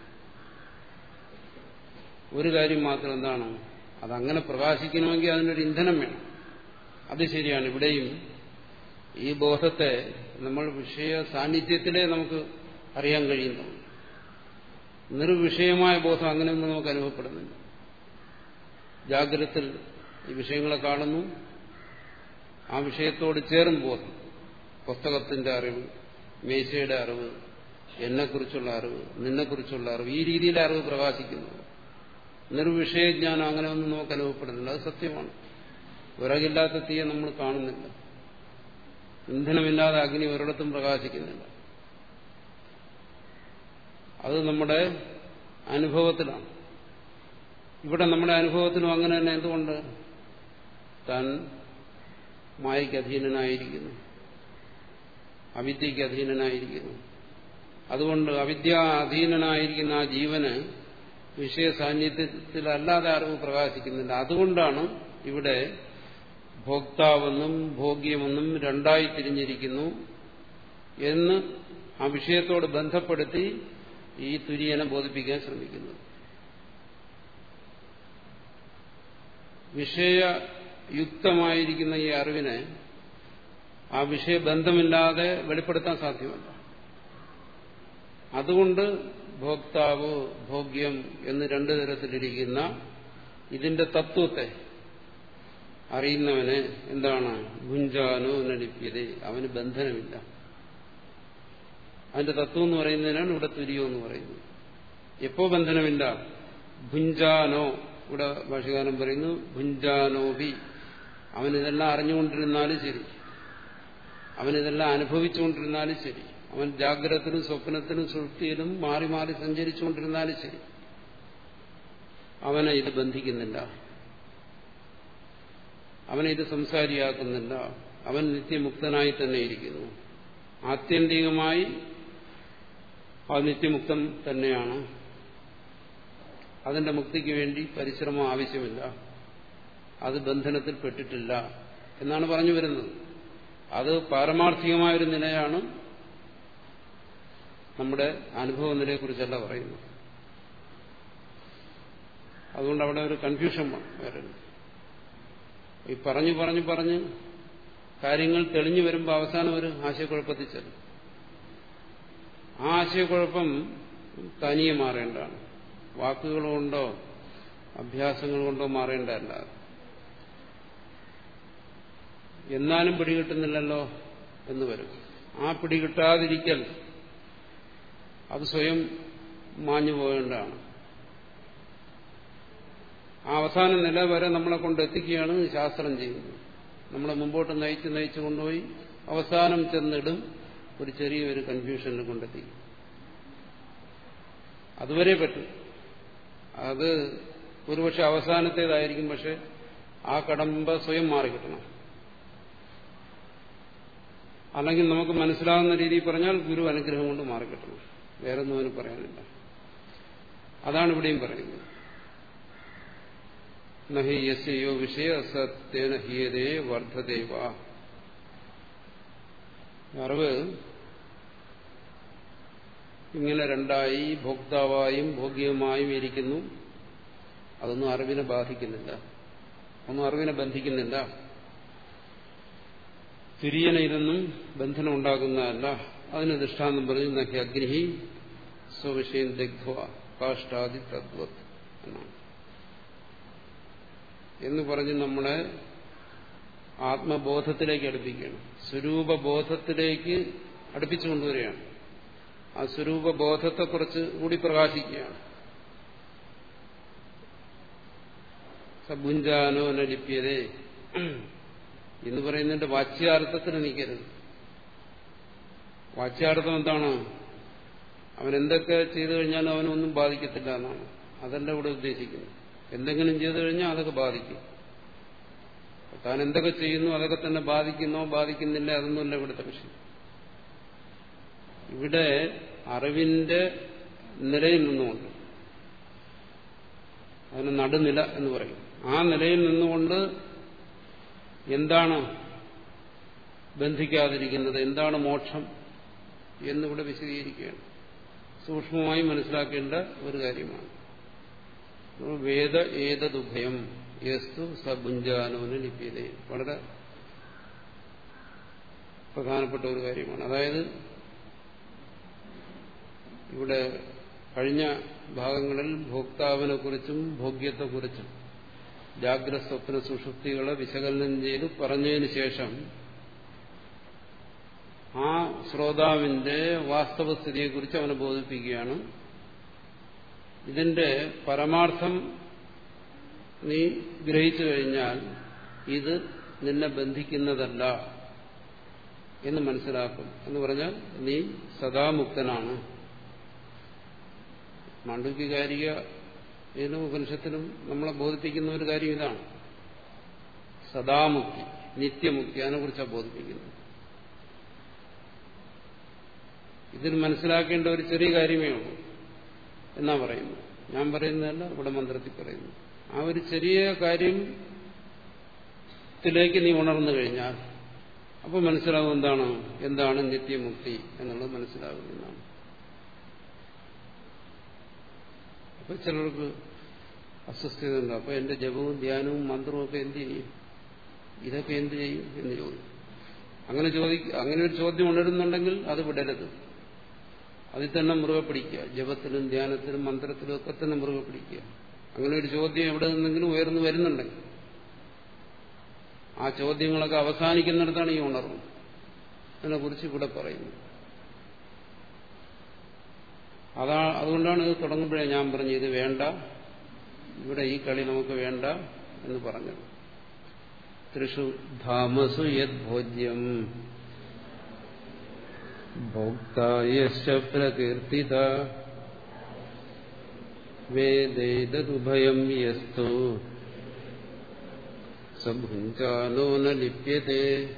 ഒരു കാര്യം മാത്രം എന്താണ്? അതങ്ങനെ പ്രകാശിക്കണമെങ്കിൽ അതിനൊരു ഇന്ധനം വേണം. അത് ശരിയാണ്. ഇവിടെയും ഈ ബോധത്തെ നമ്മൾ വിഷയ സാന്നിധ്യത്തിലേ നമുക്ക് അറിയാൻ കഴിയുന്നു നിർവിഷയമായ ബോധം അങ്ങനെയൊന്നും നമുക്ക് അനുഭവപ്പെടുന്നില്ല. ജാഗ്രതത്തിൽ ഈ വിഷയങ്ങളെ കാണുന്നു. ആ വിഷയത്തോട് ചേർന്ന് പോകുന്നു പുസ്തകത്തിന്റെ അറിവ് മേശയുടെ അറിവ് എന്നെക്കുറിച്ചുള്ള അറിവ് നിന്നെക്കുറിച്ചുള്ള അറിവ് ഈ രീതിയിലെ അറിവ് പ്രകാശിക്കുന്നു. നിർവിഷയജ്ഞാനം അങ്ങനെ ഒന്നും നമുക്ക് അനുഭവപ്പെടുന്നില്ല അത് സത്യമാണ്. വിറകില്ലാത്ത തീയെ നമ്മൾ കാണുന്നില്ല. ഇന്ധനമില്ലാതെ അഗ്നി ഒരിടത്തും പ്രകാശിക്കുന്നില്ല. അത് നമ്മുടെ അനുഭവത്തിലാണ്. ഇവിടെ നമ്മുടെ അനുഭവത്തിനും അങ്ങനെ തന്നെ എന്തുകൊണ്ട്? താൻ മായയ്ക്ക് അധീനനായിരിക്കുന്നു. അവിദ്യയ്ക്ക് അധീനനായിരിക്കുന്നു. അതുകൊണ്ട് അവിദ്യ അധീനനായിരിക്കുന്ന ആ ജീവന് വിഷയ സാന്നിധ്യത്തിലല്ലാതെ അറിവ് പ്രകാശിക്കുന്നില്ല. അതുകൊണ്ടാണ് ഇവിടെ ഭോക്താവെന്നും ഭോഗ്യമെന്നും രണ്ടായി തിരിഞ്ഞിരിക്കുന്നു എന്ന് ആ വിഷയത്തോട് ബന്ധപ്പെടുത്തി ഈ തുര്യനെ ബോധിപ്പിക്കാൻ ശ്രമിക്കുന്നത്. വിഷയയുക്തമായിരിക്കുന്ന ഈ അറിവിനെ ആ വിഷയബന്ധമില്ലാതെ വെളിപ്പെടുത്താൻ സാധ്യമല്ല. അതുകൊണ്ട് ഭോക്താവ് ഭോഗ്യം എന്ന് രണ്ടു തരത്തിലിരിക്കുന്ന ഇതിന്റെ തത്വത്തെ അറിയുന്നവന് എന്താണ്? ഭുഞ്ചാനോ നടിപ്പിയത്. അവന് ബന്ധനമില്ല. അതിന്റെ തത്വം എന്ന് പറയുന്നതിനാണ് ഇവിടെ തുര്യോ എന്ന് പറയുന്നത്. എപ്പോ ബന്ധനമില്ല? ഭുഞ്ചാനോ ഇവിടെ ഭാഷകാരൻ പറയുന്നു ഭുഞ്ചാനോപി അവനിതെല്ലാം അറിഞ്ഞുകൊണ്ടിരുന്നാലും ശരി. അവനിതെല്ലാം അനുഭവിച്ചുകൊണ്ടിരുന്നാലും ശരി. അവൻ ജാഗ്രതത്തിനും സ്വപ്നത്തിനും സൃഷ്ടിയിലും മാറി മാറി സഞ്ചരിച്ചുകൊണ്ടിരുന്നാലും ശരി. അവനെ ഇത് ബന്ധിക്കുന്നില്ല. അവനെ ഇത് സംസാരിയാക്കുന്നില്ല. അവൻ നിത്യമുക്തനായി തന്നെ ഇരിക്കുന്നു. ആത്യന്തികമായി ആ നിത്യമുക്തം തന്നെയാണ്. അതിന്റെ മുക്തിക്ക് വേണ്ടി പരിശ്രമം ആവശ്യമില്ല. അത് ബന്ധനത്തിൽ പെട്ടിട്ടില്ല എന്നാണ് പറഞ്ഞു വരുന്നത്. അത് പാരമാർത്ഥികമായൊരു നിലയാണ് നമ്മുടെ അനുഭവ നിലയെക്കുറിച്ചല്ല പറയുന്നത്. അതുകൊണ്ട് അവിടെ ഒരു കൺഫ്യൂഷൻ വരുന്നു. ഈ പറഞ്ഞു പറഞ്ഞു പറഞ്ഞ് കാര്യങ്ങൾ തെളിഞ്ഞു വരുമ്പോൾ അവസാനം ഒരു ആശയക്കുഴപ്പത്തിൽ ആ ആശയക്കുഴപ്പം തനിയെ മാറേണ്ടതാണ്. വാക്കുകൾ കൊണ്ടോ അഭ്യാസങ്ങൾ കൊണ്ടോ മാറേണ്ടതല്ല. എന്നാലും പിടികിട്ടുന്നില്ലല്ലോ എന്ന് വരും. ആ പിടികിട്ടാതിരിക്കൽ അത് സ്വയം മാഞ്ഞു പോകേണ്ടതാണ്. ആ അവസാന നില വരെ നമ്മളെ കൊണ്ട് എത്തിക്കുകയാണ് ശാസ്ത്രം ചെയ്യുന്നത്. നമ്മളെ മുമ്പോട്ട് നയിച്ച് നയിച്ചു കൊണ്ടുപോയി അവസാനം ചെന്നിടും ഒരു ചെറിയൊരു കൺഫ്യൂഷനിൽ കൊണ്ടെത്തിക്കും അതുവരെ പറ്റും. അത് ഒരുപക്ഷെ അവസാനത്തേതായിരിക്കും പക്ഷെ ആ കടമ്പ സ്വയം മാറിക്കിട്ടണം. അല്ലെങ്കിൽ നമുക്ക് മനസ്സിലാകുന്ന രീതിയിൽ പറഞ്ഞാൽ ഗുരു അനുഗ്രഹം കൊണ്ട് മാറിക്കിട്ടണം. വേറെ ഒന്നും അവന് പറയാനില്ല. അതാണ് ഇവിടെയും പറയുന്നത്. നഹി യസ്യോ വിഷയ സത്യേന ഹീയതേ വർദ്ധദേവ അറിവ് ഇങ്ങനെ രണ്ടായി ഭോക്താവായും ഭോഗ്യവുമായും ഇരിക്കുന്നു. അതൊന്നും അറിവിനെ ബാധിക്കുന്നില്ല. ഒന്നും അറിവിനെ ബന്ധിക്കുന്നില്ല. തുര്യന ഇതൊന്നും ബന്ധനം ഉണ്ടാകുന്നതല്ല അതിന് ദൃഷ്ടാന്തം പറഞ്ഞു നഹി അഗ്നിഹി സ്വവിഷയം ദഗ്ധ്വ കാഷ്ടാദി തദ്വത് എന്നാണ്. എന്ന് പറഞ്ഞ് നമ്മളെ ആത്മബോധത്തിലേക്ക് അടുപ്പിക്കുകയാണ്. സ്വരൂപബോധത്തിലേക്ക് അടുപ്പിച്ചു കൊണ്ടുവരികയാണ് ആ സ്വരൂപ ബോധത്തെക്കുറിച്ച് കൂടി പ്രകാശിക്കുകയാണ്. സബുഞ്ചാനോ നലിപ്യതേ എന്ന് പറയുന്നതിന്റെ വാച്യാർത്ഥത്തിന് നിൽക്കരുത്. വാച്യാർത്ഥം എന്താണ്? അവൻ എന്തൊക്കെ ചെയ്തു കഴിഞ്ഞാലും അവനൊന്നും ബാധിക്കത്തില്ല എന്നാണ്. അതല്ല ഇവിടെ ഉദ്ദേശിക്കുന്നത്. എന്തെങ്കിലും ചെയ്തു കഴിഞ്ഞാൽ അതൊക്കെ ബാധിക്കും. താൻ എന്തൊക്കെ ചെയ്യുന്നു അതൊക്കെ തന്നെ ബാധിക്കുന്നോ ബാധിക്കുന്നില്ല അതൊന്നുമല്ല ഇവിടുത്തെ വിഷയം. ഇവിടെ അറിവിന്റെ നിലയിൽ നിന്നുകൊണ്ട് അതിന് നടുനില എന്ന് പറയും. ആ നിലയിൽ നിന്നുകൊണ്ട് എന്താണ് ബന്ധിക്കാതിരിക്കുന്നത് എന്താണ് മോക്ഷം എന്നിവിടെ വിശദീകരിക്കുകയാണ്. സൂക്ഷ്മമായി മനസ്സിലാക്കേണ്ട ഒരു കാര്യമാണ്. വേദ ഏതദുഭയം യസ്തു സബുഞ്ചാനോന് ലിപ്യത വളരെ പ്രധാനപ്പെട്ട ഒരു കാര്യമാണ്. അതായത് ഇവിടെ കഴിഞ്ഞ ഭാഗങ്ങളിൽ ഭോക്താവിനെ കുറിച്ചും ഭോഗ്യത്തെക്കുറിച്ചും ജാഗ്രത സ്വപ്ന സുഷുപ്തികളെ വിശകലനം ചെയ്ത് പറഞ്ഞതിന് ശേഷം ആ ശ്രോതാവിന്റെ വാസ്തവസ്ഥിതിയെക്കുറിച്ച് അവനെ ബോധിപ്പിക്കുകയാണ്. ഇതിന്റെ പരമാർത്ഥം നീ ഗ്രഹിച്ചു കഴിഞ്ഞാൽ ഇത് നിന്നെ ബന്ധിക്കുന്നതല്ല എന്ന് മനസ്സിലാക്കും. എന്ന് പറഞ്ഞാൽ നീ സദാമുക്തനാണ്. മാണ്ഡവ്യകാരിക ഏതും ഉപനിഷത്തിനും നമ്മളെ ബോധിപ്പിക്കുന്ന ഒരു കാര്യം ഇതാണ്. സദാമുക്തി നിത്യമുക്തി അതിനെക്കുറിച്ചാണ് ബോധിപ്പിക്കുന്നത്. ഇതിൽ മനസ്സിലാക്കേണ്ട ഒരു ചെറിയ കാര്യമേ ഉള്ളൂ. എന്നാ പറയുന്നു? ഞാൻ പറയുന്നതല്ല ഇവിടെ മന്ത്രത്തിൽ പറയുന്നു. ആ ഒരു ചെറിയ കാര്യത്തിലേക്ക് നീ ഉണർന്നു കഴിഞ്ഞാൽ അപ്പോൾ മനസ്സിലാവും എന്താണ്? എന്താണ് നിത്യമുക്തി എന്നുള്ളത് മനസ്സിലാകുന്നതാണ് അപ്പൊ ചിലർക്ക് അസ്വസ്ഥത ഉണ്ട് അപ്പൊ എന്റെ ജപവും ധ്യാനവും മന്ത്രവും ഒക്കെ എന്ത് ചെയ്യും? ഇതൊക്കെ എന്ത് ചെയ്യും എന്ന് ചോദിക്കും. അങ്ങനെ ചോദിക്ക അങ്ങനെ ഒരു ചോദ്യം ഉണരുന്നുണ്ടെങ്കിൽ അത് വിടരുത്. അതിൽ തന്നെ മുറുകെ പിടിക്കുക. ജപത്തിലും ധ്യാനത്തിലും മന്ത്രത്തിലും ഒക്കെ തന്നെ മുറുകെ പിടിക്കുക. അങ്ങനെ ഒരു ചോദ്യം എവിടെ നിന്നെങ്കിലും ഉയർന്നു വരുന്നുണ്ടെങ്കിൽ ആ ചോദ്യങ്ങളൊക്കെ അവസാനിക്കുന്നിടത്താണ് ഈ ഉണർവ്. അതിനെക്കുറിച്ച് ഇവിടെ പറയുന്നു. അതാ അതുകൊണ്ടാണ് ഇത് തുടങ്ങുമ്പോഴേ ഞാൻ പറഞ്ഞു ഇത് വേണ്ട. ഇവിടെ ഈ കളി നമുക്ക് വേണ്ട എന്ന് പറഞ്ഞത്. തൃഷു ധാമസു യത് ഭോജ്യം. ഭോക്തീർത്തിത വേദേതുഭയം യസ്തു. സഭുഞ്ചാനോ ന ലിപ്യത്തെ.